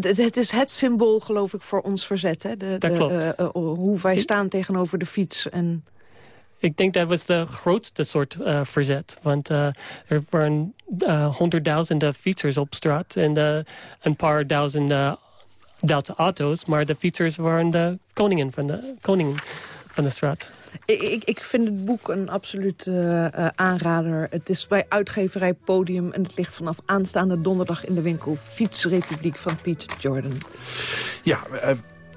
Het is het symbool, geloof ik, voor ons verzet. Hè? De, dat klopt. hoe wij staan tegenover de fiets. En ik denk dat was de grootste soort uh, verzet. Want uh, er waren uh, honderdduizenden fietsers op straat... en een paar duizenden Duitse auto's. Maar de fietsers waren de koningen van de, koningen van de straat. Ik, ik, ik vind het boek een absoluut aanrader. Het is bij uitgeverij Podium en het ligt vanaf aanstaande donderdag in de winkel. Fietsrepubliek van Piet Jordan. Ja,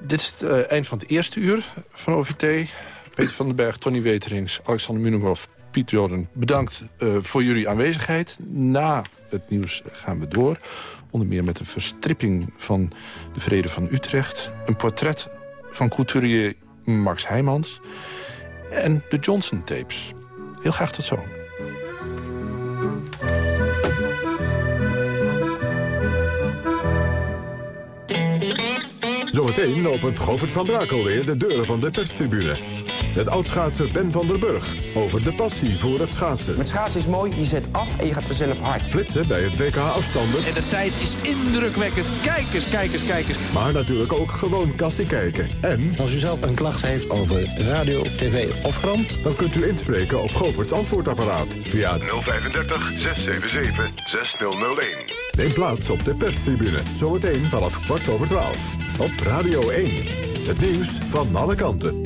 dit is het eind van het eerste uur van OVT. Peter van den Berg, Tony Weterings, Alexander Munenhoff, Piet Jordan. Bedankt uh, voor jullie aanwezigheid. Na het nieuws gaan we door. Onder meer met de verstripping van de Vrede van Utrecht. Een portret van couturier Max Heijmans. En de Johnson-tapes. Heel graag tot zo. Zometeen opent Govert van Brakel weer de deuren van de perstribune. Met oudschaatser Ben van der Burg over de passie voor het schaatsen. Met schaatsen is mooi, je zet af en je gaat vanzelf hard. Flitsen bij het WK afstanden. En de tijd is indrukwekkend. Kijkers, kijkers, kijkers. Maar natuurlijk ook gewoon kassie kijken. En... Als u zelf een klacht heeft over radio, tv of krant... dan kunt u inspreken op Govert's antwoordapparaat via 035 677 6001. Neem plaats op de perstribune. Zometeen vanaf kwart over twaalf. Op Radio 1. Het nieuws van alle kanten.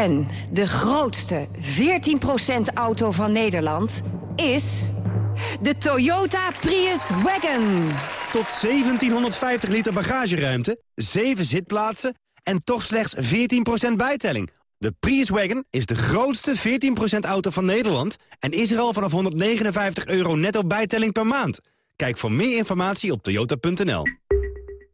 En de grootste 14% auto van Nederland is de Toyota Prius Wagon. Tot 1750 liter bagageruimte, 7 zitplaatsen en toch slechts 14% bijtelling. De Prius Wagon is de grootste 14% auto van Nederland... en is er al vanaf 159 euro netto bijtelling per maand. Kijk voor meer informatie op toyota.nl.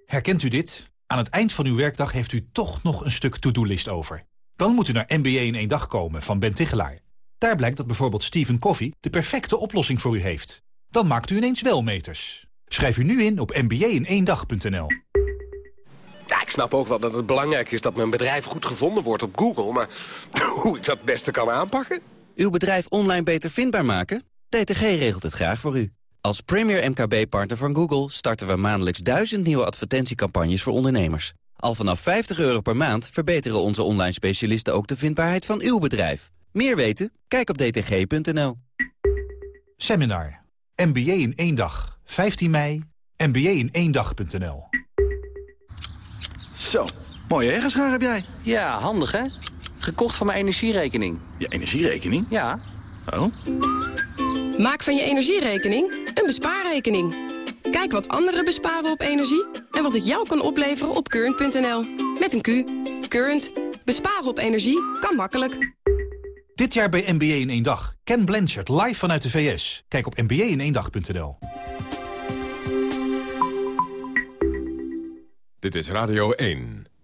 Herkent u dit? Aan het eind van uw werkdag heeft u toch nog een stuk to-do-list over. Dan moet u naar MBA in één dag komen van Ben Tichelaar. Daar blijkt dat bijvoorbeeld Stephen Coffee de perfecte oplossing voor u heeft. Dan maakt u ineens wel meters. Schrijf u nu in op mba in één dag.nl. ik snap ook wel dat het belangrijk is dat mijn bedrijf goed gevonden wordt op Google. Maar [laughs] hoe ik dat het beste kan aanpakken? Uw bedrijf online beter vindbaar maken? DTG regelt het graag voor u. Als premier MKB-partner van Google starten we maandelijks duizend nieuwe advertentiecampagnes voor ondernemers. Al vanaf 50 euro per maand verbeteren onze online specialisten ook de vindbaarheid van uw bedrijf. Meer weten? Kijk op dtg.nl. Seminar. MBA in één dag. 15 mei. MBA in één dag.nl. Zo, mooie egenschaar heb jij. Ja, handig hè? Gekocht van mijn energierekening. Je energierekening? Ja. Oh. Maak van je energierekening een bespaarrekening. Kijk wat anderen besparen op energie en wat het jou kan opleveren op current.nl. Met een Q. Current. Besparen op energie kan makkelijk. Dit jaar bij MBA in één dag. Ken Blanchard live vanuit de VS. Kijk op mba in één dag.nl. Dit is Radio 1.